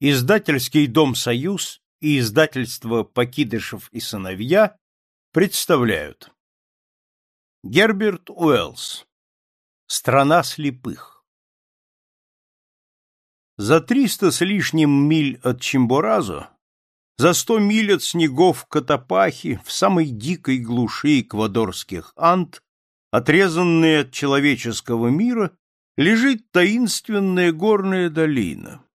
Издательский дом «Союз» и издательство «Покидышев и сыновья» представляют. Герберт Уэллс. «Страна слепых» За триста с лишним миль от Чимборазо, за сто миль от снегов Катапахи, в самой дикой глуши эквадорских Анд, отрезанные от человеческого мира, лежит таинственная горная долина —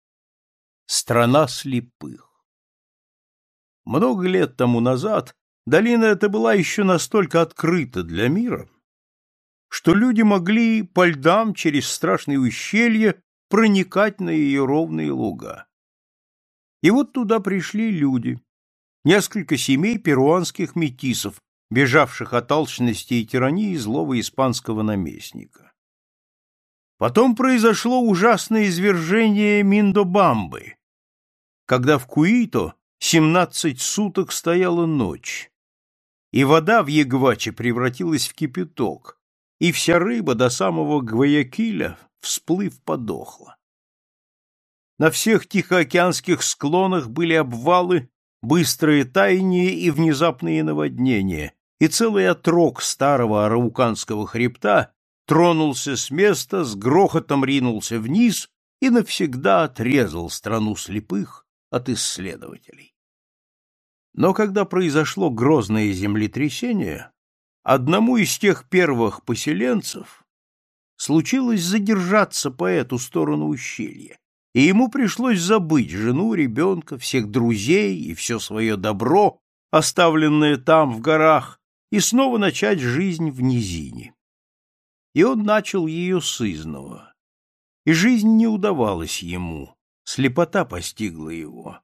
Страна слепых. Много лет тому назад долина эта была еще настолько открыта для мира, что люди могли по льдам через страшные ущелья проникать на ее ровные луга. И вот туда пришли люди, несколько семей перуанских метисов, бежавших от алчности и тирании злого испанского наместника. Потом произошло ужасное извержение Миндобамбы, когда в Куито семнадцать суток стояла ночь, и вода в Ягваче превратилась в кипяток, и вся рыба до самого Гваякиля, всплыв, подохла. На всех тихоокеанских склонах были обвалы, быстрые таяния и внезапные наводнения, и целый отрог старого арауканского хребта тронулся с места, с грохотом ринулся вниз и навсегда отрезал страну слепых от исследователей. Но когда произошло грозное землетрясение, одному из тех первых поселенцев случилось задержаться по эту сторону ущелья, и ему пришлось забыть жену, ребенка, всех друзей и все свое добро, оставленное там, в горах, и снова начать жизнь в низине. И он начал ее с изного. И жизнь не удавалась ему, слепота постигла его,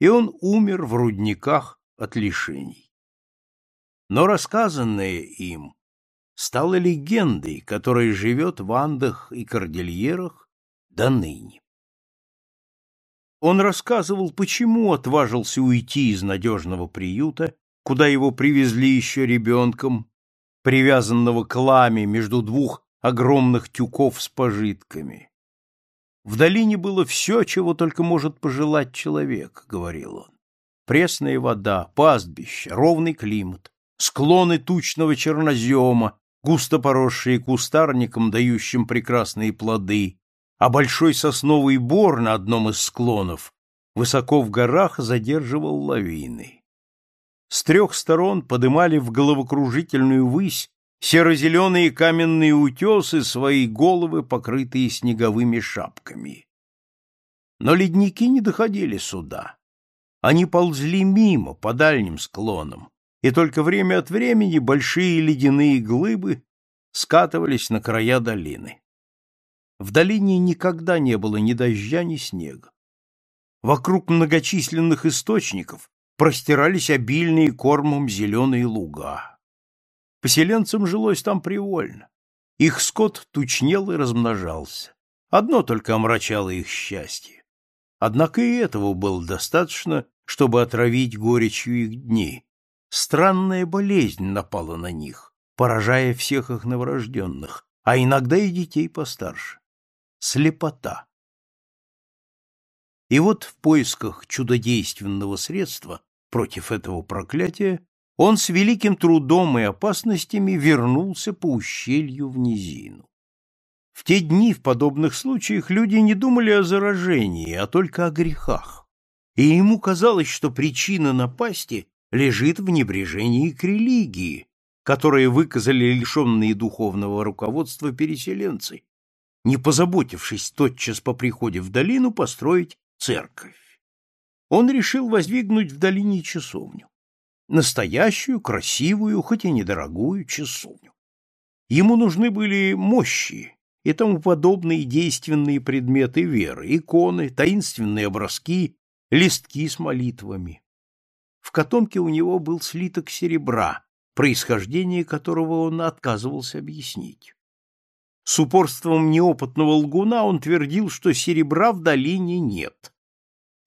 и он умер в рудниках от лишений. Но рассказанное им стало легендой, которая живет в Андах и Кордильерах до ныне. Он рассказывал, почему отважился уйти из надежного приюта, куда его привезли еще ребенком, привязанного к ламе между двух огромных тюков с пожитками. В долине было все, чего только может пожелать человек, — говорил он. Пресная вода, пастбище, ровный климат, склоны тучного чернозема, густо поросшие кустарником, дающим прекрасные плоды, а большой сосновый бор на одном из склонов высоко в горах задерживал лавины. С трех сторон подымали в головокружительную высь серо-зеленые каменные утесы свои головы, покрытые снеговыми шапками. Но ледники не доходили сюда. Они ползли мимо, по дальним склонам, и только время от времени большие ледяные глыбы скатывались на края долины. В долине никогда не было ни дождя, ни снега. Вокруг многочисленных источников простирались обильные кормом зеленые луга. Поселенцам жилось там привольно. Их скот тучнел и размножался. Одно только омрачало их счастье. Однако и этого было достаточно, чтобы отравить горечью их дни. Странная болезнь напала на них, поражая всех их новорожденных, а иногда и детей постарше. Слепота. И вот в поисках чудодейственного средства против этого проклятия он с великим трудом и опасностями вернулся по ущелью в низину. В те дни в подобных случаях люди не думали о заражении, а только о грехах. И ему казалось, что причина напасти лежит в небрежении к религии, которые выказали лишенные духовного руководства переселенцы, не позаботившись тотчас по приходе в долину построить церковь. Он решил воздвигнуть в долине часовню настоящую, красивую, хоть и недорогую часовню. Ему нужны были мощи и тому подобные действенные предметы веры, иконы, таинственные образки, листки с молитвами. В котомке у него был слиток серебра, происхождение которого он отказывался объяснить. С упорством неопытного лгуна он твердил, что серебра в долине нет.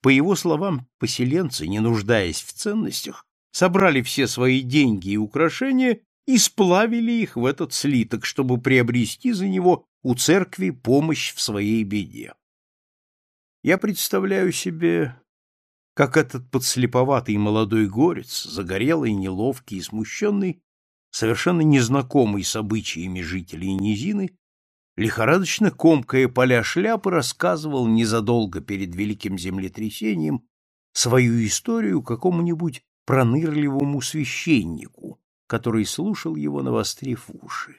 По его словам, поселенцы, не нуждаясь в ценностях, собрали все свои деньги и украшения и сплавили их в этот слиток, чтобы приобрести за него у церкви помощь в своей беде. Я представляю себе, как этот подслеповатый молодой горец, загорелый, неловкий и смущенный, совершенно незнакомый с обычаями жителей низины, лихорадочно комкая поля шляпы, рассказывал незадолго перед великим землетрясением свою историю какому-нибудь пронырливому священнику, который слушал его, навострив уши.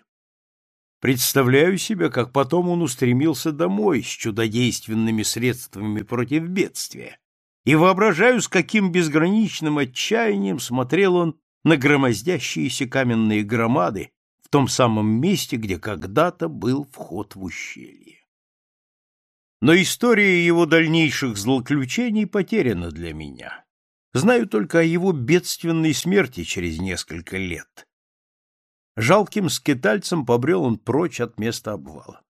Представляю себе, как потом он устремился домой с чудодейственными средствами против бедствия, и воображаю, с каким безграничным отчаянием смотрел он на громоздящиеся каменные громады том самом месте, где когда-то был вход в ущелье. Но история его дальнейших злоключений потеряна для меня. Знаю только о его бедственной смерти через несколько лет. Жалким скитальцем побрел он прочь от места обвала.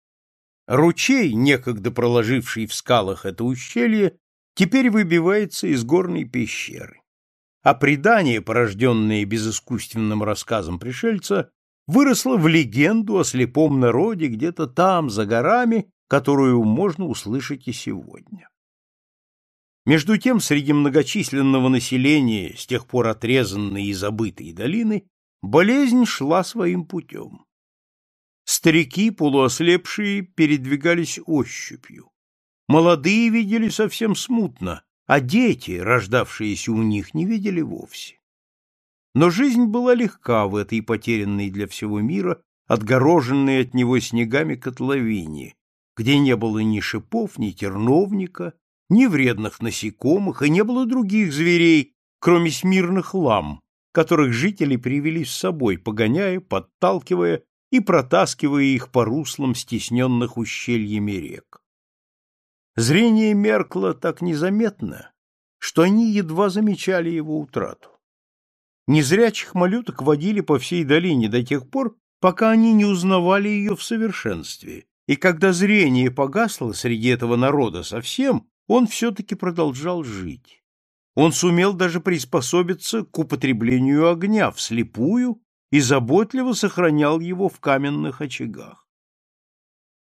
Ручей, некогда проложивший в скалах это ущелье, теперь выбивается из горной пещеры. А предание, порожденное безыскусственным рассказом пришельца, выросло в легенду о слепом народе где-то там, за горами, которую можно услышать и сегодня. Между тем, среди многочисленного населения, с тех пор отрезанной и забытой долины, болезнь шла своим путем. Старики, полуослепшие, передвигались ощупью. Молодые видели совсем смутно, а дети, рождавшиеся у них, не видели вовсе. Но жизнь была легка в этой потерянной для всего мира, отгороженной от него снегами котловине, где не было ни шипов, ни терновника, ни вредных насекомых, и не было других зверей, кроме смирных лам, которых жители привели с собой, погоняя, подталкивая и протаскивая их по руслам стесненных ущельями рек. Зрение меркло так незаметно, что они едва замечали его утрату. Незрячих малюток водили по всей долине до тех пор, пока они не узнавали ее в совершенстве, и когда зрение погасло среди этого народа совсем, он все-таки продолжал жить. Он сумел даже приспособиться к употреблению огня вслепую и заботливо сохранял его в каменных очагах.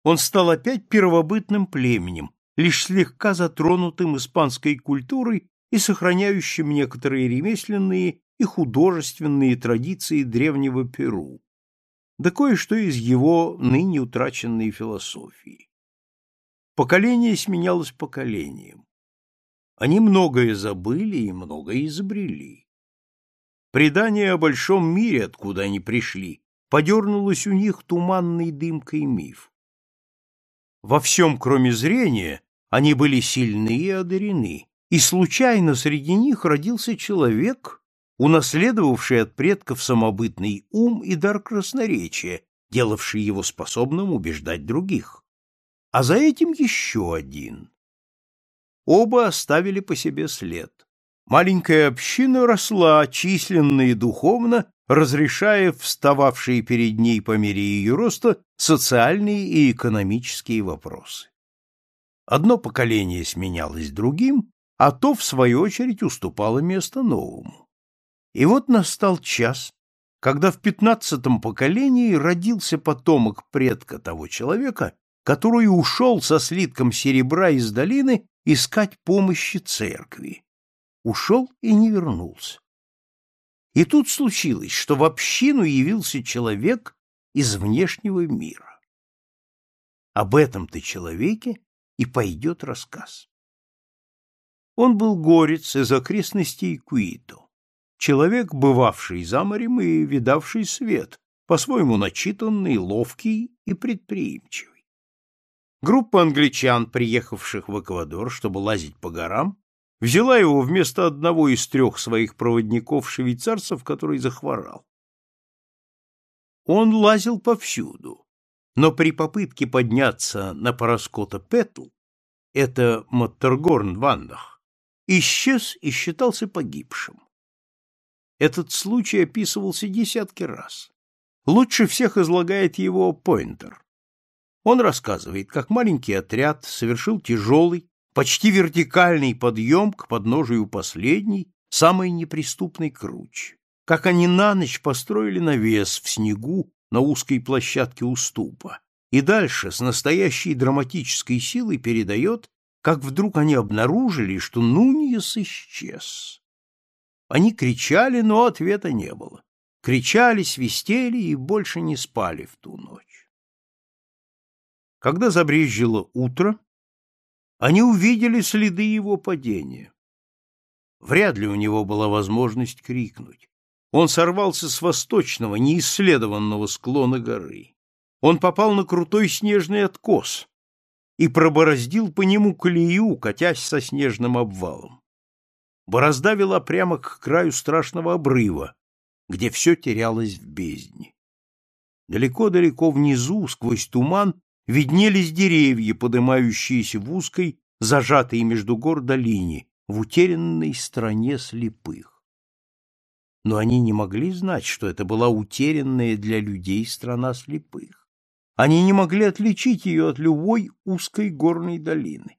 Он стал опять первобытным племенем, лишь слегка затронутым испанской культурой и сохраняющим некоторые ремесленные и художественные традиции древнего Перу да кое-что из его ныне утраченной философии. Поколение сменялось поколением. Они многое забыли и многое изобрели. Предание о большом мире, откуда они пришли, подернулось у них туманной дымкой миф. Во всем, кроме зрения, они были сильны и одарены, и случайно среди них родился человек, унаследовавший от предков самобытный ум и дар красноречия, делавший его способным убеждать других. А за этим еще один. Оба оставили по себе след. Маленькая община росла численно и духовно, разрешая встававшие перед ней по мере ее роста социальные и экономические вопросы. Одно поколение сменялось другим, а то, в свою очередь, уступало место новому. И вот настал час, когда в пятнадцатом поколении родился потомок предка того человека, который ушел со слитком серебра из долины искать помощи церкви. Ушел и не вернулся. И тут случилось, что в общину явился человек из внешнего мира. Об этом-то человеке и пойдет рассказ. Он был горец из окрестностей Куито человек, бывавший за морем и видавший свет, по-своему начитанный, ловкий и предприимчивый. Группа англичан, приехавших в Эквадор, чтобы лазить по горам, взяла его вместо одного из трех своих проводников-швейцарцев, который захворал. Он лазил повсюду, но при попытке подняться на Параскота Петл, это Моттергорн в Андах, исчез и считался погибшим. Этот случай описывался десятки раз. Лучше всех излагает его Пойнтер. Он рассказывает, как маленький отряд совершил тяжелый, почти вертикальный подъем к подножию последней, самой неприступной кручи. Как они на ночь построили навес в снегу на узкой площадке уступа. И дальше с настоящей драматической силой передает, как вдруг они обнаружили, что Нуньес исчез. Они кричали, но ответа не было. Кричали, свистели и больше не спали в ту ночь. Когда забрезжило утро, они увидели следы его падения. Вряд ли у него была возможность крикнуть. Он сорвался с восточного, неисследованного склона горы. Он попал на крутой снежный откос и пробороздил по нему колею, катясь со снежным обвалом. Борозда вела прямо к краю страшного обрыва, где все терялось в бездне. Далеко-далеко внизу, сквозь туман, виднелись деревья, поднимающиеся в узкой, зажатой между гор долине, в утерянной стране слепых. Но они не могли знать, что это была утерянная для людей страна слепых. Они не могли отличить ее от любой узкой горной долины.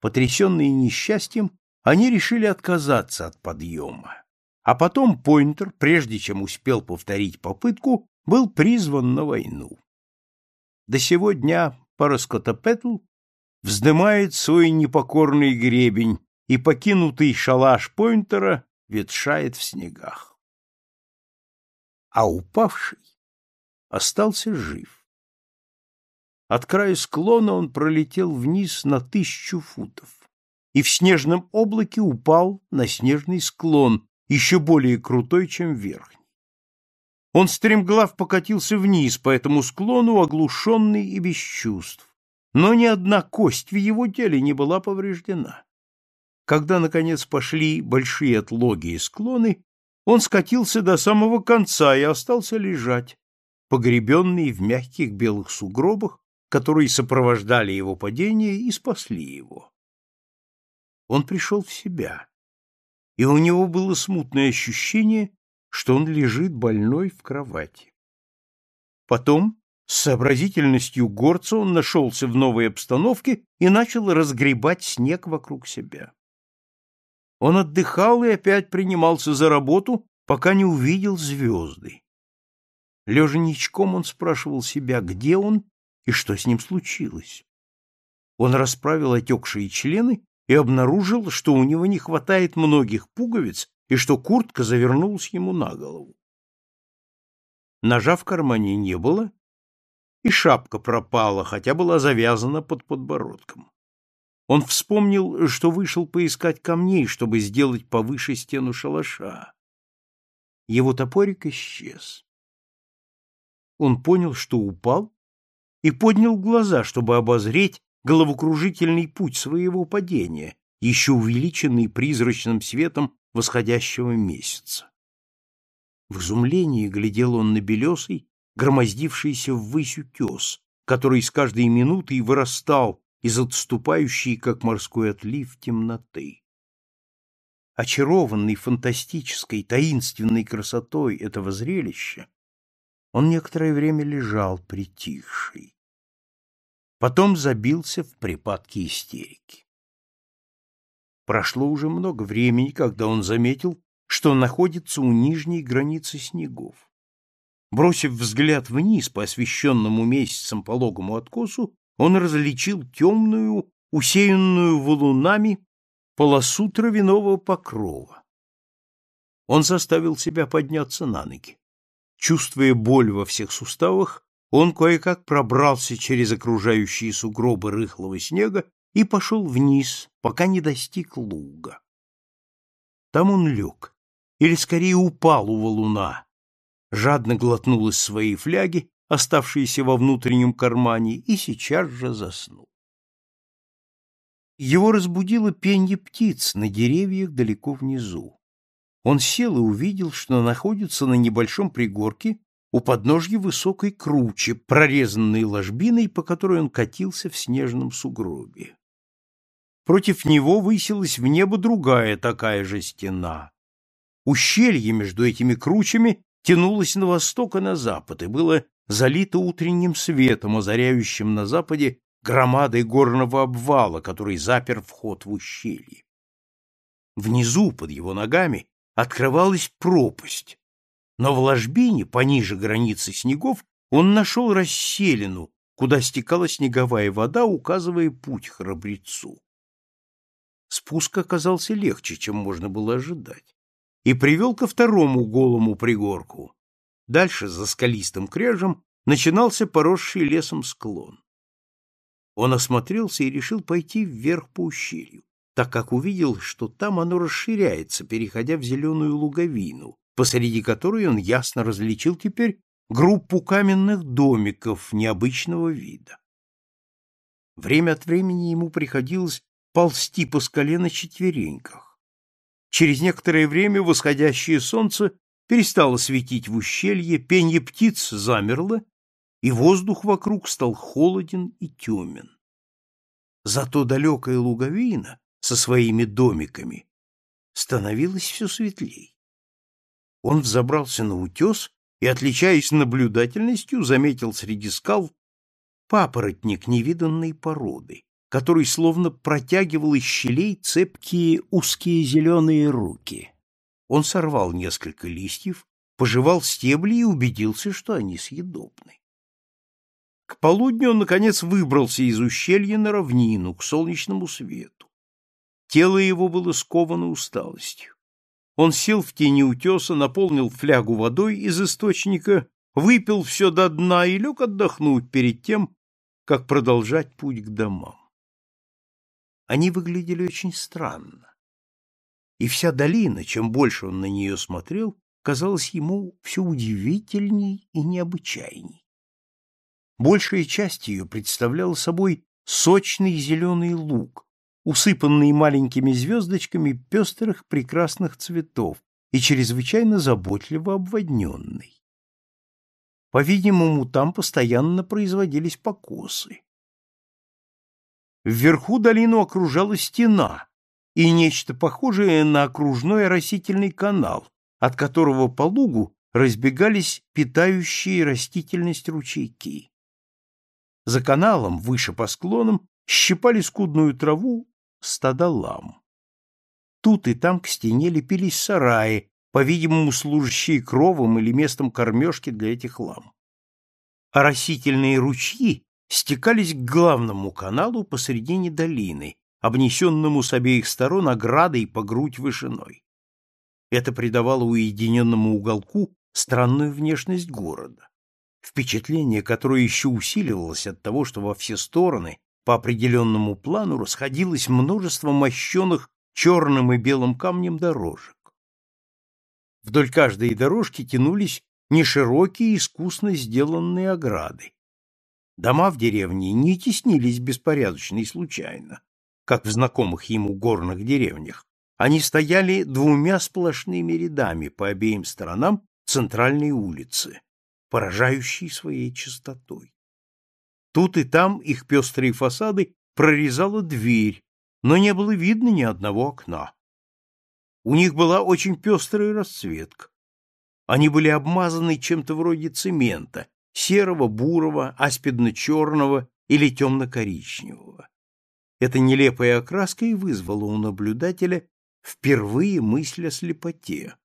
Потрясенные несчастьем, они решили отказаться от подъема. А потом Пойнтер, прежде чем успел повторить попытку, был призван на войну. До сего дня Параскотопетл вздымает свой непокорный гребень, и покинутый шалаш Пойнтера ветшает в снегах. А упавший остался жив. От края склона он пролетел вниз на тысячу футов и в снежном облаке упал на снежный склон, еще более крутой, чем верхний. Он стремглав покатился вниз по этому склону, оглушенный и без чувств, но ни одна кость в его теле не была повреждена. Когда, наконец, пошли большие отлоги и склоны, он скатился до самого конца и остался лежать, погребенный в мягких белых сугробах, которые сопровождали его падение и спасли его. Он пришел в себя, и у него было смутное ощущение, что он лежит больной в кровати. Потом, с сообразительностью горца, он нашелся в новой обстановке и начал разгребать снег вокруг себя. Он отдыхал и опять принимался за работу, пока не увидел звезды. Лежа ничком, он спрашивал себя, где он и что с ним случилось. Он расправил отекшие члены и обнаружил, что у него не хватает многих пуговиц и что куртка завернулась ему на голову. Ножа в кармане не было, и шапка пропала, хотя была завязана под подбородком. Он вспомнил, что вышел поискать камней, чтобы сделать повыше стену шалаша. Его топорик исчез. Он понял, что упал, и поднял глаза, чтобы обозреть головокружительный путь своего падения, еще увеличенный призрачным светом восходящего месяца. В изумлении глядел он на белесый, громоздившийся ввысь утес, который с каждой минутой вырастал из отступающей, как морской отлив, темноты. Очарованный фантастической, таинственной красотой этого зрелища, он некоторое время лежал притихший. Потом забился в припадке истерики. Прошло уже много времени, когда он заметил, что находится у нижней границы снегов. Бросив взгляд вниз по освещенному месяцем пологому откосу, он различил темную, усеянную валунами, полосу травяного покрова. Он заставил себя подняться на ноги. Чувствуя боль во всех суставах, он кое-как пробрался через окружающие сугробы рыхлого снега и пошел вниз, пока не достиг луга. Там он лег, или скорее упал у валуна, жадно глотнул из своей фляги, оставшейся во внутреннем кармане, и сейчас же заснул. Его разбудило пенье птиц на деревьях далеко внизу. Он сел и увидел, что находится на небольшом пригорке у подножья высокой кручи, прорезанной ложбиной, по которой он катился в снежном сугробе. Против него высилась в небо другая такая же стена. Ущелье между этими кручами тянулось на восток и на запад и было залито утренним светом, озаряющим на западе громадой горного обвала, который запер вход в ущелье. Внизу, под его ногами, открывалась пропасть, но в ложбине, пониже границы снегов, он нашел расселину, куда стекала снеговая вода, указывая путь храбрецу. Спуск оказался легче, чем можно было ожидать, и привел ко второму голому пригорку. Дальше, за скалистым кряжем, начинался поросший лесом склон. Он осмотрелся и решил пойти вверх по ущелью, так как увидел, что там оно расширяется, переходя в зеленую луговину, посреди которой он ясно различил теперь группу каменных домиков необычного вида. Время от времени ему приходилось ползти по скале на четвереньках. Через некоторое время восходящее солнце перестало светить в ущелье, пенье птиц замерло, и воздух вокруг стал холоден и темен. Зато далекая луговина со своими домиками становилась все светлей. Он взобрался на утес и, отличаясь наблюдательностью, заметил среди скал папоротник невиданной породы, который словно протягивал из щелей цепкие узкие зеленые руки. Он сорвал несколько листьев, пожевал стебли и убедился, что они съедобны. К полудню он, наконец, выбрался из ущелья на равнину, к солнечному свету. Тело его было сковано усталостью. Он сел в тени утеса, наполнил флягу водой из источника, выпил все до дна и лег отдохнуть перед тем, как продолжать путь к домам. Они выглядели очень странно. И вся долина, чем больше он на нее смотрел, казалась ему все удивительней и необычайней. Большая часть ее представляла собой сочный зеленый луг, усыпанный маленькими звездочками пестрых прекрасных цветов и чрезвычайно заботливо обводненный. По-видимому, там постоянно производились покосы. Вверху долину окружала стена и нечто похожее на окружной оросительный канал, от которого по лугу разбегались питающие растительность ручейки. За каналом, выше по склонам, щипали скудную траву стада лам. Тут и там к стене лепились сараи, по-видимому, служащие кровом или местом кормежки для этих лам. Растительные ручьи стекались к главному каналу посредине долины, обнесенному с обеих сторон оградой по грудь вышиной. Это придавало уединенному уголку странную внешность города. Впечатление, которое еще усиливалось от того, что во все стороны по определенному плану расходилось множество мощенных черным и белым камнем дорожек. Вдоль каждой дорожки тянулись неширокие искусно сделанные ограды. Дома в деревне не теснились беспорядочно и случайно, как в знакомых ему горных деревнях. Они стояли двумя сплошными рядами по обеим сторонам центральной улицы поражающий своей чистотой. Тут и там их пестрые фасады прорезала дверь, но не было видно ни одного окна. У них была очень пестрая расцветка. Они были обмазаны чем-то вроде цемента, серого, бурого, аспидно-черного или темно-коричневого. Эта нелепая окраска и вызвала у наблюдателя впервые мысль о слепоте.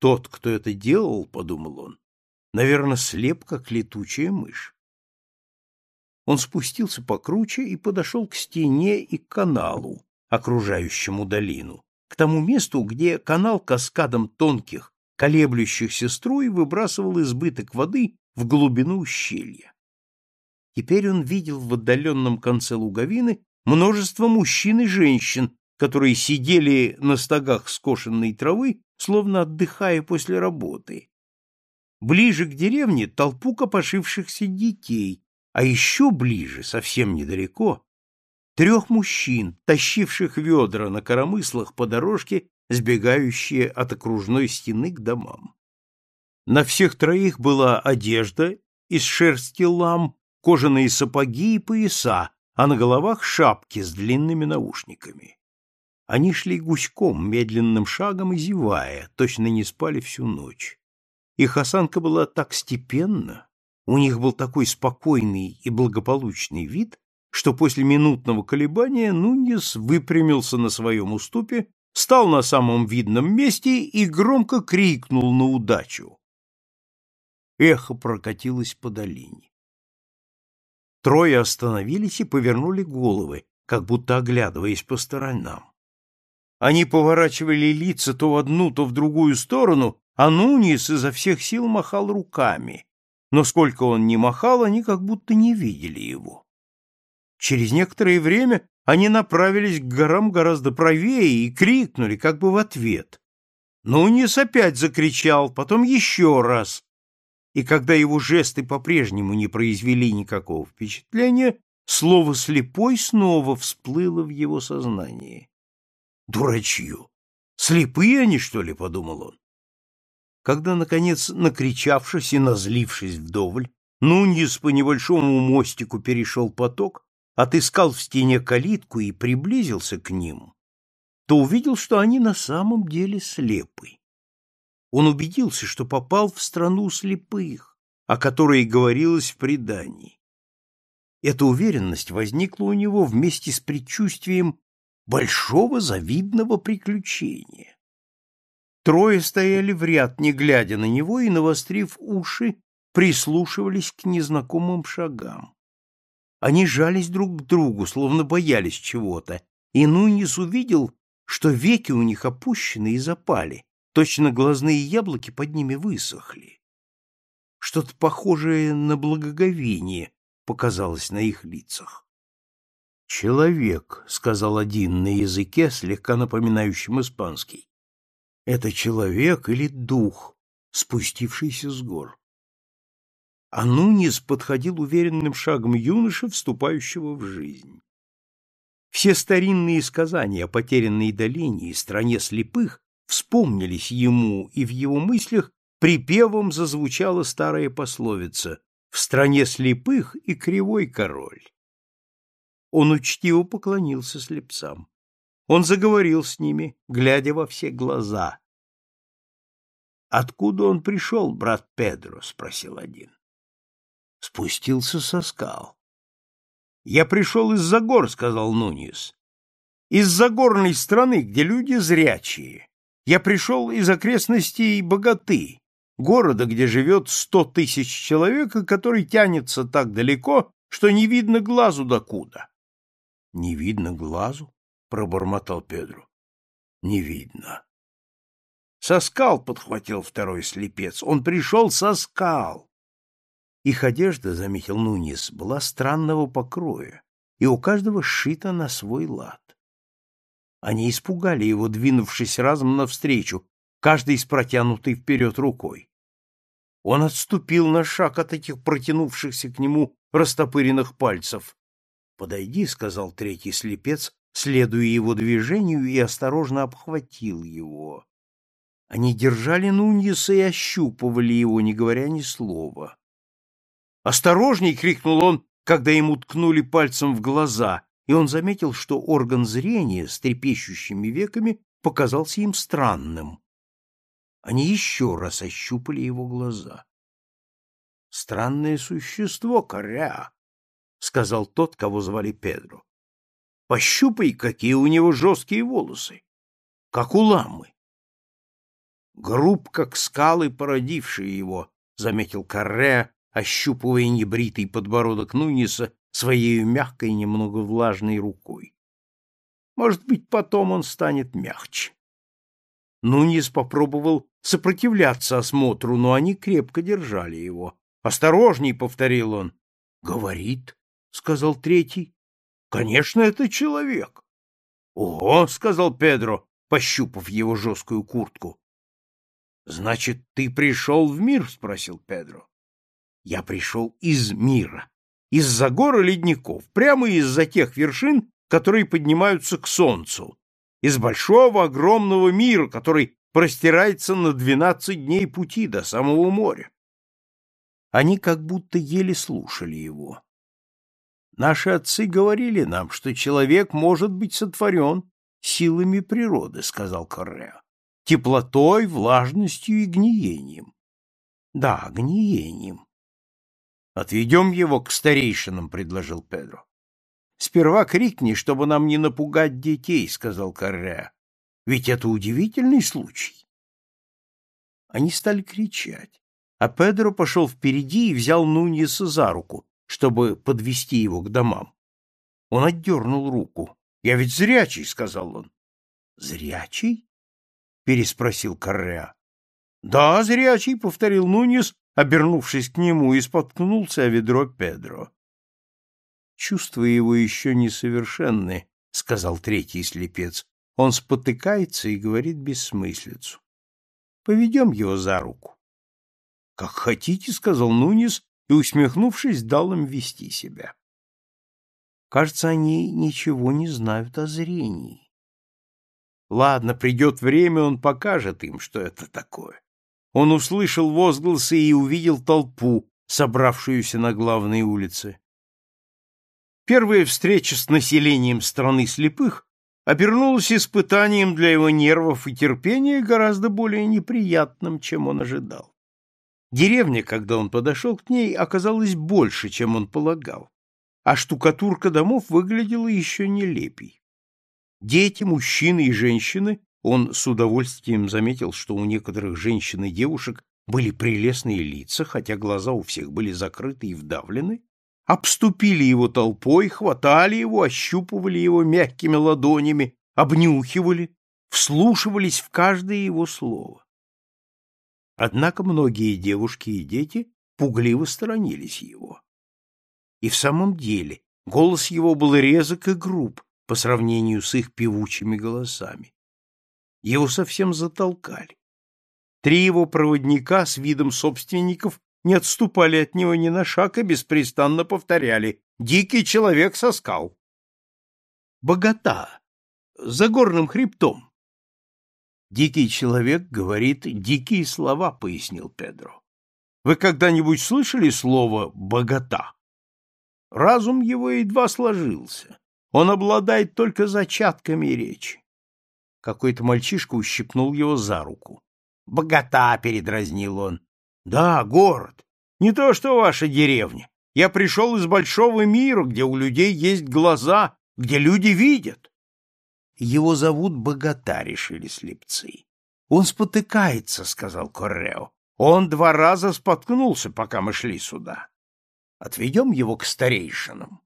Тот, кто это делал, — подумал он, Наверное, слеп, как летучая мышь. Он спустился покруче и подошел к стене и к каналу, окружающему долину, к тому месту, где канал каскадом тонких, колеблющихся струй выбрасывал избыток воды в глубину ущелья. Теперь он видел в отдаленном конце луговины множество мужчин и женщин, которые сидели на стогах скошенной травы, словно отдыхая после работы, Ближе к деревне толпу копошившихся детей, а еще ближе, совсем недалеко, трех мужчин, тащивших ведра на коромыслах по дорожке, сбегающие от окружной стены к домам. На всех троих была одежда из шерсти лам, кожаные сапоги и пояса, а на головах шапки с длинными наушниками. Они шли гуськом, медленным шагом и зевая, точно не спали всю ночь. Их осанка была так степенна, у них был такой спокойный и благополучный вид, что после минутного колебания Нуньес выпрямился на своем уступе, стал на самом видном месте и громко крикнул на удачу. Эхо прокатилось по долине. Трое остановились и повернули головы, как будто оглядываясь по сторонам. Они поворачивали лица то в одну, то в другую сторону, а Нунис изо всех сил махал руками. Но сколько он ни махал, они как будто не видели его. Через некоторое время они направились к горам гораздо правее и крикнули, как бы в ответ. Нунис опять закричал, потом еще раз. И когда его жесты по-прежнему не произвели никакого впечатления, слово «слепой» снова всплыло в его сознании. Дурачью! Слепые они, что ли, — подумал он. Когда, наконец, накричавшись и назлившись вдоволь, Нуньес по небольшому мостику перешел поток, отыскал в стене калитку и приблизился к ним, то увидел, что они на самом деле слепы. Он убедился, что попал в страну слепых, о которой говорилось в предании. Эта уверенность возникла у него вместе с предчувствием большого завидного приключения. Трое стояли в ряд, не глядя на него, и, навострив уши, прислушивались к незнакомым шагам. Они жались друг к другу, словно боялись чего-то, и Нунис увидел, что веки у них опущены и запали, точно глазные яблоки под ними высохли. Что-то похожее на благоговение показалось на их лицах. «Человек», — сказал один на языке, слегка напоминающем испанский. «Это человек или дух, спустившийся с гор?» А Нунис подходил уверенным шагом юноши, вступающего в жизнь. Все старинные сказания о потерянной долине и стране слепых вспомнились ему, и в его мыслях припевом зазвучала старая пословица «В стране слепых и кривой король». Он учтиво поклонился слепцам. Он заговорил с ними, глядя во все глаза. «Откуда он пришел, брат Педро?» — спросил один. Спустился со скал. «Я пришел из-за гор», — сказал Нунис. «Из-за горной страны, где люди зрячие. Я пришел из окрестностей Богаты, города, где живет сто тысяч человек, и который тянется так далеко, что не видно глазу докуда. — Не видно глазу? — пробормотал Педро. — Не видно. — Со скал подхватил второй слепец. Он пришел со скал. Их одежда, — заметил Нунис, — была странного покроя, и у каждого сшита на свой лад. Они испугали его, двинувшись разом навстречу, каждый с протянутой вперед рукой. Он отступил на шаг от этих протянувшихся к нему растопыренных пальцев, «Подойди», — сказал третий слепец, следуя его движению, и осторожно обхватил его. Они держали Нуньеса и ощупывали его, не говоря ни слова. «Осторожней!» — крикнул он, когда ему ткнули пальцем в глаза, и он заметил, что орган зрения с трепещущими веками показался им странным. Они еще раз ощупали его глаза. «Странное существо, коря!» — сказал тот, кого звали Педро. — Пощупай, какие у него жесткие волосы, как у ламы. — Груб, как скалы, породившие его, — заметил Карре, ощупывая небритый подбородок Нуниса своей мягкой, немного влажной рукой. Может быть, потом он станет мягче. Нунис попробовал сопротивляться осмотру, но они крепко держали его. «Осторожней!» — повторил он. «Говорит», — сказал третий. — Конечно, это человек. — Ого, — сказал Педро, пощупав его жесткую куртку. — Значит, ты пришел в мир? — спросил Педро. — Я пришел из мира, из-за гор ледников, прямо из-за тех вершин, которые поднимаются к солнцу, из большого огромного мира, который простирается на двенадцать дней пути до самого моря. Они как будто еле слушали его. Наши отцы говорили нам, что человек может быть сотворен силами природы, — сказал Корреа, — теплотой, влажностью и гниением. Да, гниением. Отведем его к старейшинам, — предложил Педро. Сперва крикни, чтобы нам не напугать детей, — сказал Корреа. Ведь это удивительный случай. Они стали кричать, а Педро пошел впереди и взял Нуньеса за руку, чтобы подвести его к домам. Он отдернул руку. «Я ведь зрячий», — сказал он. «Зрячий?» — переспросил Корреа. «Да, зрячий», — повторил Нунис, обернувшись к нему, и споткнулся о ведро Педро. «Чувства его еще несовершенны», — сказал третий слепец. «Он спотыкается и говорит бессмыслицу. Поведем его за руку». «Как хотите», — сказал Нунис, и, усмехнувшись, дал им вести себя. Кажется, они ничего не знают о зрении. Ладно, придет время, он покажет им, что это такое. Он услышал возгласы и увидел толпу, собравшуюся на главной улице. Первая встреча с населением страны слепых обернулась испытанием для его нервов и терпения гораздо более неприятным, чем он ожидал. Деревня, когда он подошел к ней, оказалась больше, чем он полагал, а штукатурка домов выглядела еще нелепей. Дети, мужчины и женщины, он с удовольствием заметил, что у некоторых женщин и девушек были прелестные лица, хотя глаза у всех были закрыты и вдавлены, обступили его толпой, хватали его, ощупывали его мягкими ладонями, обнюхивали, вслушивались в каждое его слово. Однако многие девушки и дети пугливо сторонились его. И в самом деле голос его был резок и груб по сравнению с их певучими голосами. Его совсем затолкали. Три его проводника с видом собственников не отступали от него ни на шаг и беспрестанно повторяли «Дикий человек со скал». «Богата! За горным хребтом!» «Дикий человек говорит дикие слова», — пояснил Педро. «Вы когда-нибудь слышали слово «богата»?» Разум его едва сложился. Он обладает только зачатками речи. Какой-то мальчишка ущипнул его за руку. «Богата!» — передразнил он. Да, город. Не то, что ваша деревня. Я пришел из большого мира, где у людей есть глаза, где люди видят. Его зовут Богата, решили слепцы. Он спотыкается, сказал Коррео. Он два раза споткнулся, пока мы шли сюда. Отведем его к старейшинам.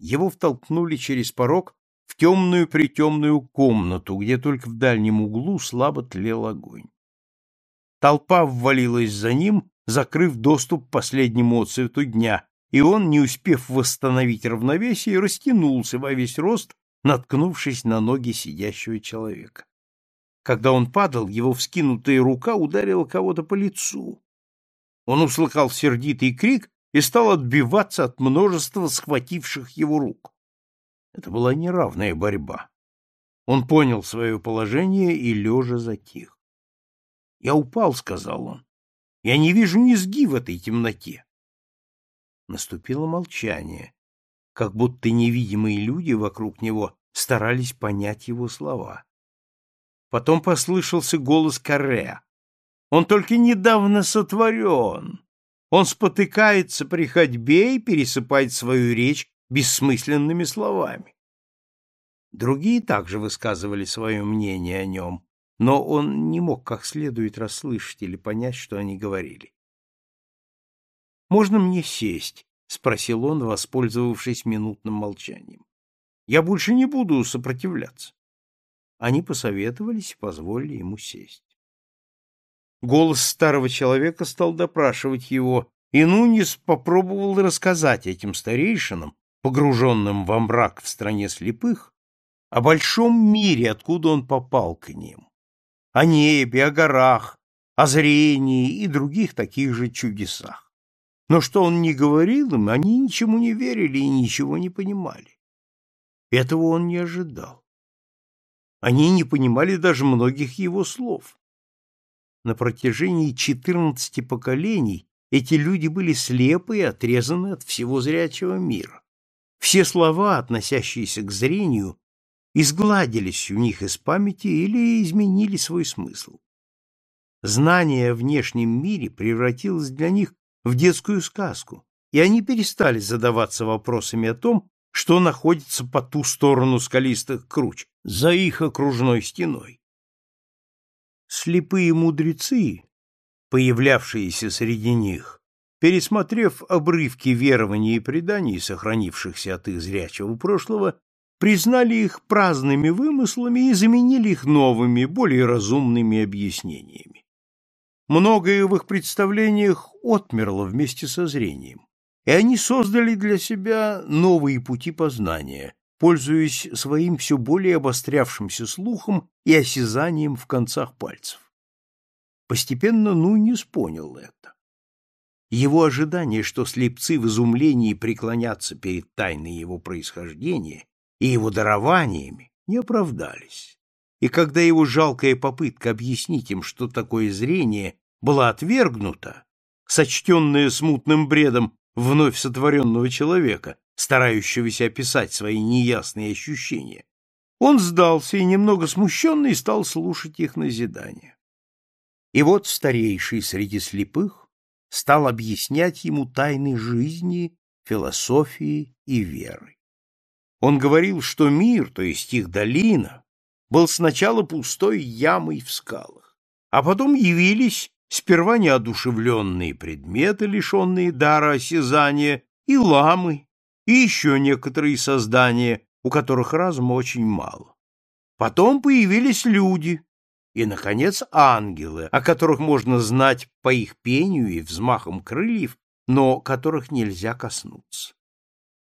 Его втолкнули через порог в темную-притемную комнату, где только в дальнем углу слабо тлел огонь. Толпа ввалилась за ним, закрыв доступ последнему отцвету дня, и он, не успев восстановить равновесие, растянулся во весь рост, наткнувшись на ноги сидящего человека. Когда он падал, его вскинутая рука ударила кого-то по лицу. Он услыхал сердитый крик и стал отбиваться от множества схвативших его рук. Это была неравная борьба. Он понял свое положение и лежа затих. Я упал, сказал он. Я не вижу низги в этой темноте. Наступило молчание, как будто невидимые люди вокруг него старались понять его слова. Потом послышался голос Каре. Он только недавно сотворен. Он спотыкается при ходьбе и пересыпает свою речь бессмысленными словами. Другие также высказывали свое мнение о нем, но он не мог как следует расслышать или понять, что они говорили. «Можно мне сесть?» — спросил он, воспользовавшись минутным молчанием. «Я больше не буду сопротивляться». Они посоветовались и позволили ему сесть. Голос старого человека стал допрашивать его, и Нунис попробовал рассказать этим старейшинам, погруженным во мрак в стране слепых, о большом мире, откуда он попал к ним о небе, о горах, о зрении и других таких же чудесах. Но что он не говорил им, они ничему не верили и ничего не понимали. Этого он не ожидал. Они не понимали даже многих его слов. На протяжении четырнадцати поколений эти люди были слепы и отрезаны от всего зрячего мира. Все слова, относящиеся к зрению, изгладились у них из памяти или изменили свой смысл. Знание о внешнем мире превратилось для них в детскую сказку, и они перестали задаваться вопросами о том, что находится по ту сторону скалистых круч, за их окружной стеной. Слепые мудрецы, появлявшиеся среди них, пересмотрев обрывки верований и преданий, сохранившихся от их зрячего прошлого, признали их праздными вымыслами и заменили их новыми, более разумными объяснениями. Многое в их представлениях отмерло вместе со зрением, и они создали для себя новые пути познания, пользуясь своим все более обострявшимся слухом и осязанием в концах пальцев. Постепенно Нунис понял это. Его ожидание, что слепцы в изумлении преклонятся перед тайной его происхождения и его дарованиями, не оправдались. И когда его жалкая попытка объяснить им, что такое зрение, была отвергнута, сочтенная смутным бредом вновь сотворенного человека, старающегося описать свои неясные ощущения, он сдался и, немного смущенный, стал слушать их назидания. И вот старейший среди слепых стал объяснять ему тайны жизни, философии и веры. Он говорил, что мир, то есть их долина, был сначала пустой ямой в скалах, а потом явились сперва неодушевленные предметы, лишенные дара осязания, и ламы, и еще некоторые создания, у которых разума очень мало. Потом появились люди, и, наконец, ангелы, о которых можно знать по их пению и взмахам крыльев, но которых нельзя коснуться.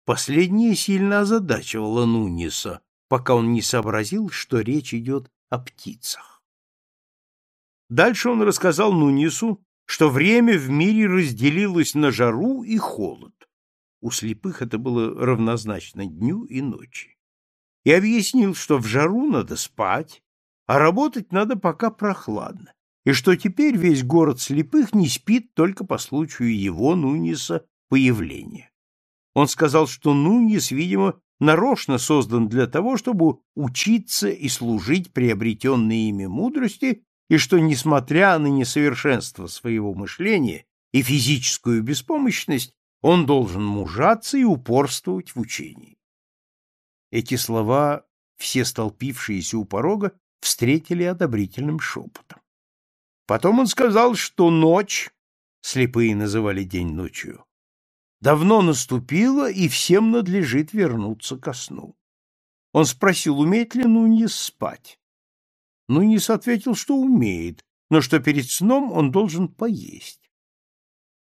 Последнее сильно озадачивало Нуниса, пока он не сообразил, что речь идет о птицах. Дальше он рассказал Нунису, что время в мире разделилось на жару и холод. У слепых это было равнозначно дню и ночи. И объяснил, что в жару надо спать, а работать надо пока прохладно, и что теперь весь город слепых не спит только по случаю его, Нуниса, появления. Он сказал, что Нунис, видимо, нарочно создан для того, чтобы учиться и служить приобретенной ими мудрости, и что, несмотря на несовершенство своего мышления и физическую беспомощность, он должен мужаться и упорствовать в учении. Эти слова все столпившиеся у порога встретили одобрительным шепотом. Потом он сказал, что ночь, слепые называли день ночью, давно наступила, и всем надлежит вернуться ко сну. Он спросил, умеет ли Нуньес спать. Нуньес ответил, что умеет, но что перед сном он должен поесть.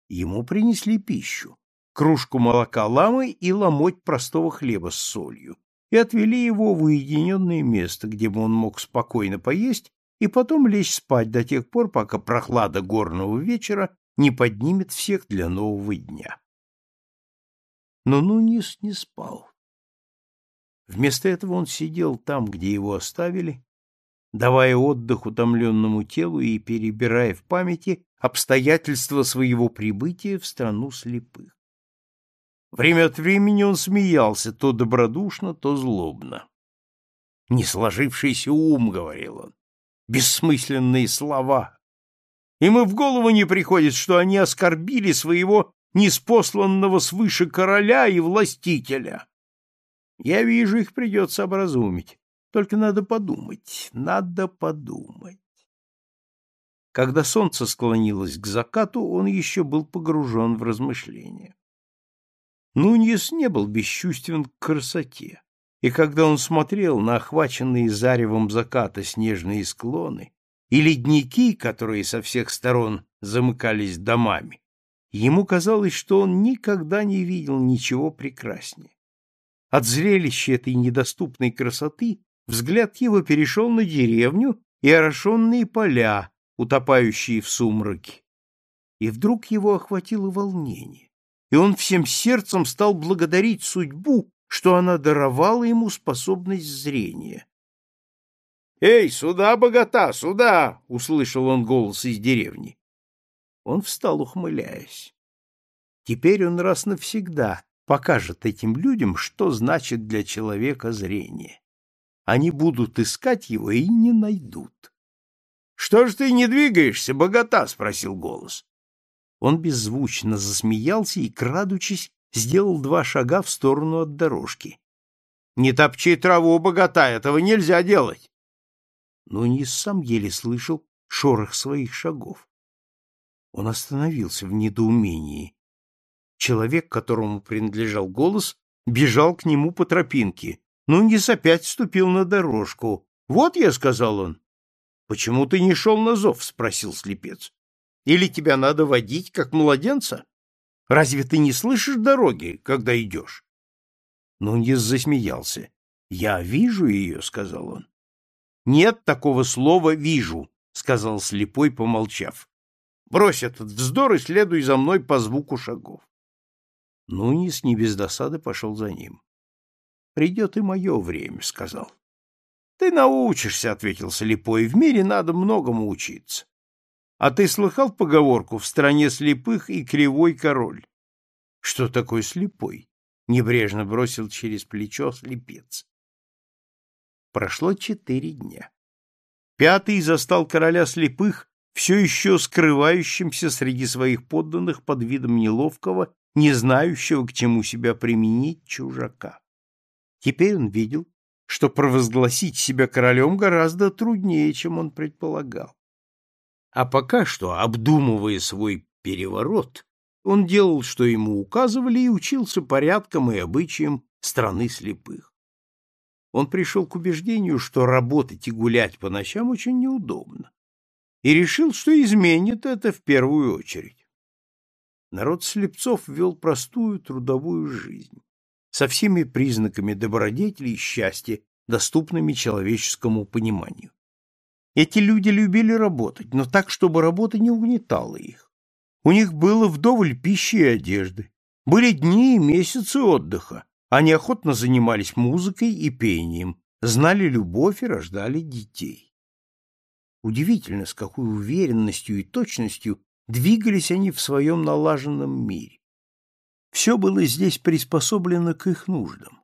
Ему принесли пищу кружку молока ламы и ломоть простого хлеба с солью, и отвели его в уединенное место, где бы он мог спокойно поесть и потом лечь спать до тех пор, пока прохлада горного вечера не поднимет всех для нового дня. Но Нунис не спал. Вместо этого он сидел там, где его оставили, давая отдых утомленному телу и перебирая в памяти обстоятельства своего прибытия в страну слепых. Время от времени он смеялся то добродушно, то злобно. «Не сложившийся ум», — говорил он, — «бессмысленные слова». Им и в голову не приходит, что они оскорбили своего неспосланного свыше короля и властителя. Я вижу, их придется образумить. Только надо подумать, надо подумать. Когда солнце склонилось к закату, он еще был погружен в размышления. Нуньес не был бесчувствен к красоте, и когда он смотрел на охваченные заревом заката снежные склоны и ледники, которые со всех сторон замыкались домами, ему казалось, что он никогда не видел ничего прекраснее. От зрелища этой недоступной красоты взгляд его перешел на деревню и орошенные поля, утопающие в сумраке. И вдруг его охватило волнение и он всем сердцем стал благодарить судьбу, что она даровала ему способность зрения. «Эй, сюда, богата, сюда!» — услышал он голос из деревни. Он встал, ухмыляясь. Теперь он раз навсегда покажет этим людям, что значит для человека зрение. Они будут искать его и не найдут. — Что ж ты не двигаешься, богата? — спросил голос. Он беззвучно засмеялся и, крадучись, сделал два шага в сторону от дорожки. — Не топчи траву, богата, этого нельзя делать! Но не сам еле слышал шорох своих шагов. Он остановился в недоумении. Человек, которому принадлежал голос, бежал к нему по тропинке. Нуньес опять ступил на дорожку. «Вот я», — сказал он. «Почему ты не шел на зов?» — спросил слепец. «Или тебя надо водить, как младенца? Разве ты не слышишь дороги, когда идешь?» Нуньес засмеялся. «Я вижу ее», — сказал он. «Нет такого слова «вижу», — сказал слепой, помолчав. «Брось этот вздор и следуй за мной по звуку шагов». Нунис не без досады пошел за ним. «Придет и мое время», — сказал. «Ты научишься», — ответил слепой, — «в мире надо многому учиться». «А ты слыхал поговорку «в стране слепых и кривой король»?» «Что такое слепой?» — небрежно бросил через плечо слепец. Прошло четыре дня. Пятый застал короля слепых все еще скрывающимся среди своих подданных под видом неловкого, не знающего, к чему себя применить чужака. Теперь он видел, что провозгласить себя королем гораздо труднее, чем он предполагал. А пока что, обдумывая свой переворот, он делал, что ему указывали, и учился порядкам и обычаям страны слепых он пришел к убеждению, что работать и гулять по ночам очень неудобно, и решил, что изменит это в первую очередь. Народ слепцов вел простую трудовую жизнь, со всеми признаками добродетели и счастья, доступными человеческому пониманию. Эти люди любили работать, но так, чтобы работа не угнетала их. У них было вдоволь пищи и одежды, были дни и месяцы отдыха, они охотно занимались музыкой и пением, знали любовь и рождали детей. Удивительно, с какой уверенностью и точностью двигались они в своем налаженном мире. Все было здесь приспособлено к их нуждам.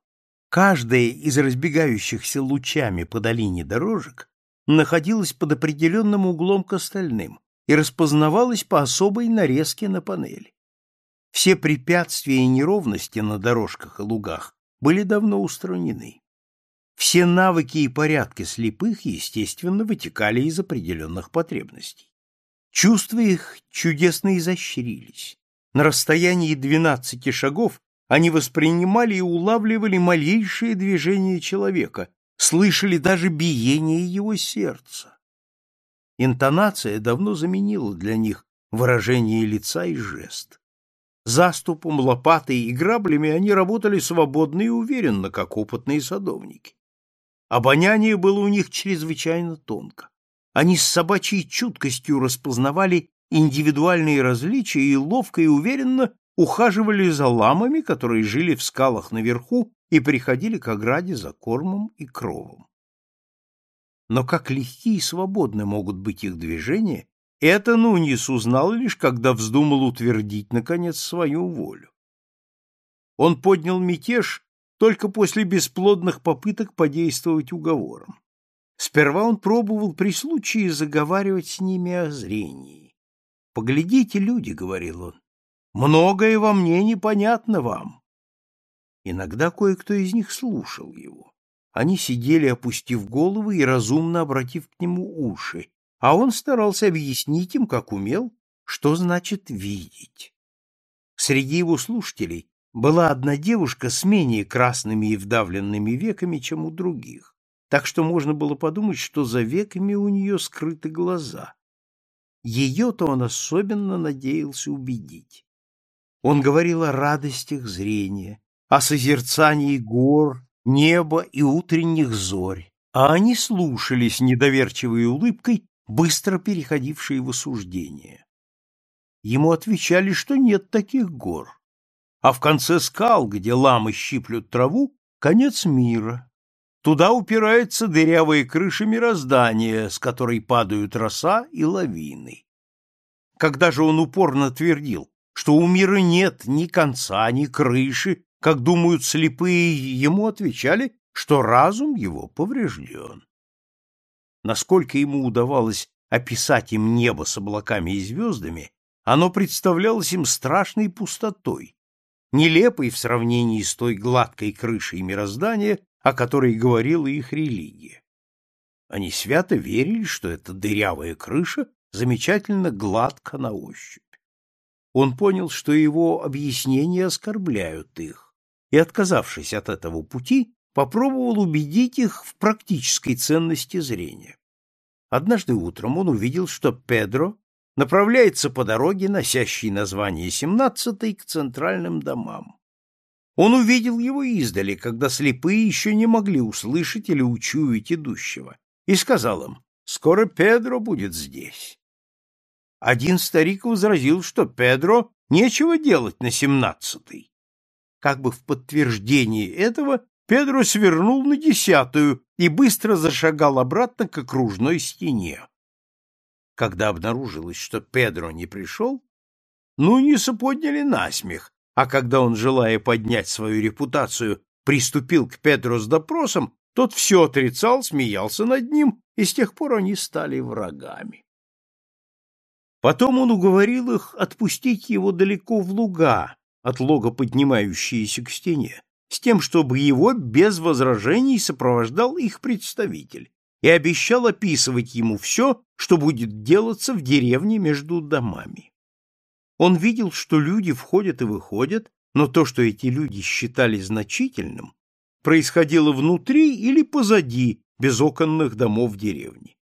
Каждая из разбегающихся лучами по долине дорожек находилась под определенным углом к остальным и распознавалась по особой нарезке на панели. Все препятствия и неровности на дорожках и лугах были давно устранены. Все навыки и порядки слепых, естественно, вытекали из определенных потребностей. Чувства их чудесно изощрились. На расстоянии двенадцати шагов они воспринимали и улавливали малейшие движения человека, слышали даже биение его сердца. Интонация давно заменила для них выражение лица и жест. Заступом, лопатой и граблями они работали свободно и уверенно, как опытные садовники. Обоняние было у них чрезвычайно тонко. Они с собачьей чуткостью распознавали индивидуальные различия и ловко и уверенно ухаживали за ламами, которые жили в скалах наверху и приходили к ограде за кормом и кровом. Но как легкие и свободны могут быть их движения, это Нунис узнал лишь, когда вздумал утвердить, наконец, свою волю. Он поднял мятеж только после бесплодных попыток подействовать уговором. Сперва он пробовал при случае заговаривать с ними о зрении. «Поглядите, люди», — говорил он, — «многое во мне непонятно вам». Иногда кое-кто из них слушал его. Они сидели, опустив головы и разумно обратив к нему уши, а он старался объяснить им, как умел, что значит видеть. Среди его слушателей была одна девушка с менее красными и вдавленными веками, чем у других, так что можно было подумать, что за веками у нее скрыты глаза. Ее-то он особенно надеялся убедить. Он говорил о радостях зрения, о созерцании гор, неба и утренних зорь, а они слушались недоверчивой улыбкой быстро переходившие в осуждение. Ему отвечали, что нет таких гор, а в конце скал, где ламы щиплют траву, конец мира. Туда упирается дырявая крыша мироздания, с которой падают роса и лавины. Когда же он упорно твердил, что у мира нет ни конца, ни крыши, как думают слепые, ему отвечали, что разум его поврежден насколько ему удавалось описать им небо с облаками и звездами, оно представлялось им страшной пустотой, нелепой в сравнении с той гладкой крышей мироздания, о которой говорила их религия. Они свято верили, что эта дырявая крыша замечательно гладко на ощупь. Он понял, что его объяснения оскорбляют их, и, отказавшись от этого пути, попробовал убедить их в практической ценности зрения. Однажды утром он увидел, что Педро направляется по дороге, носящей название семнадцатой, к центральным домам. Он увидел его издали, когда слепые еще не могли услышать или учуять идущего, и сказал им, «Скоро Педро будет здесь». Один старик возразил, что Педро нечего делать на семнадцатой. Как бы в подтверждение этого Педро свернул на десятую и быстро зашагал обратно к окружной стене. Когда обнаружилось, что Педро не пришел, Нуниса подняли насмех, а когда он, желая поднять свою репутацию, приступил к Педро с допросом, тот все отрицал, смеялся над ним, и с тех пор они стали врагами. Потом он уговорил их отпустить его далеко в луга, от лога поднимающиеся к стене, с тем, чтобы его без возражений сопровождал их представитель и обещал описывать ему все, что будет делаться в деревне между домами. Он видел, что люди входят и выходят, но то, что эти люди считали значительным, происходило внутри или позади безоконных домов деревни.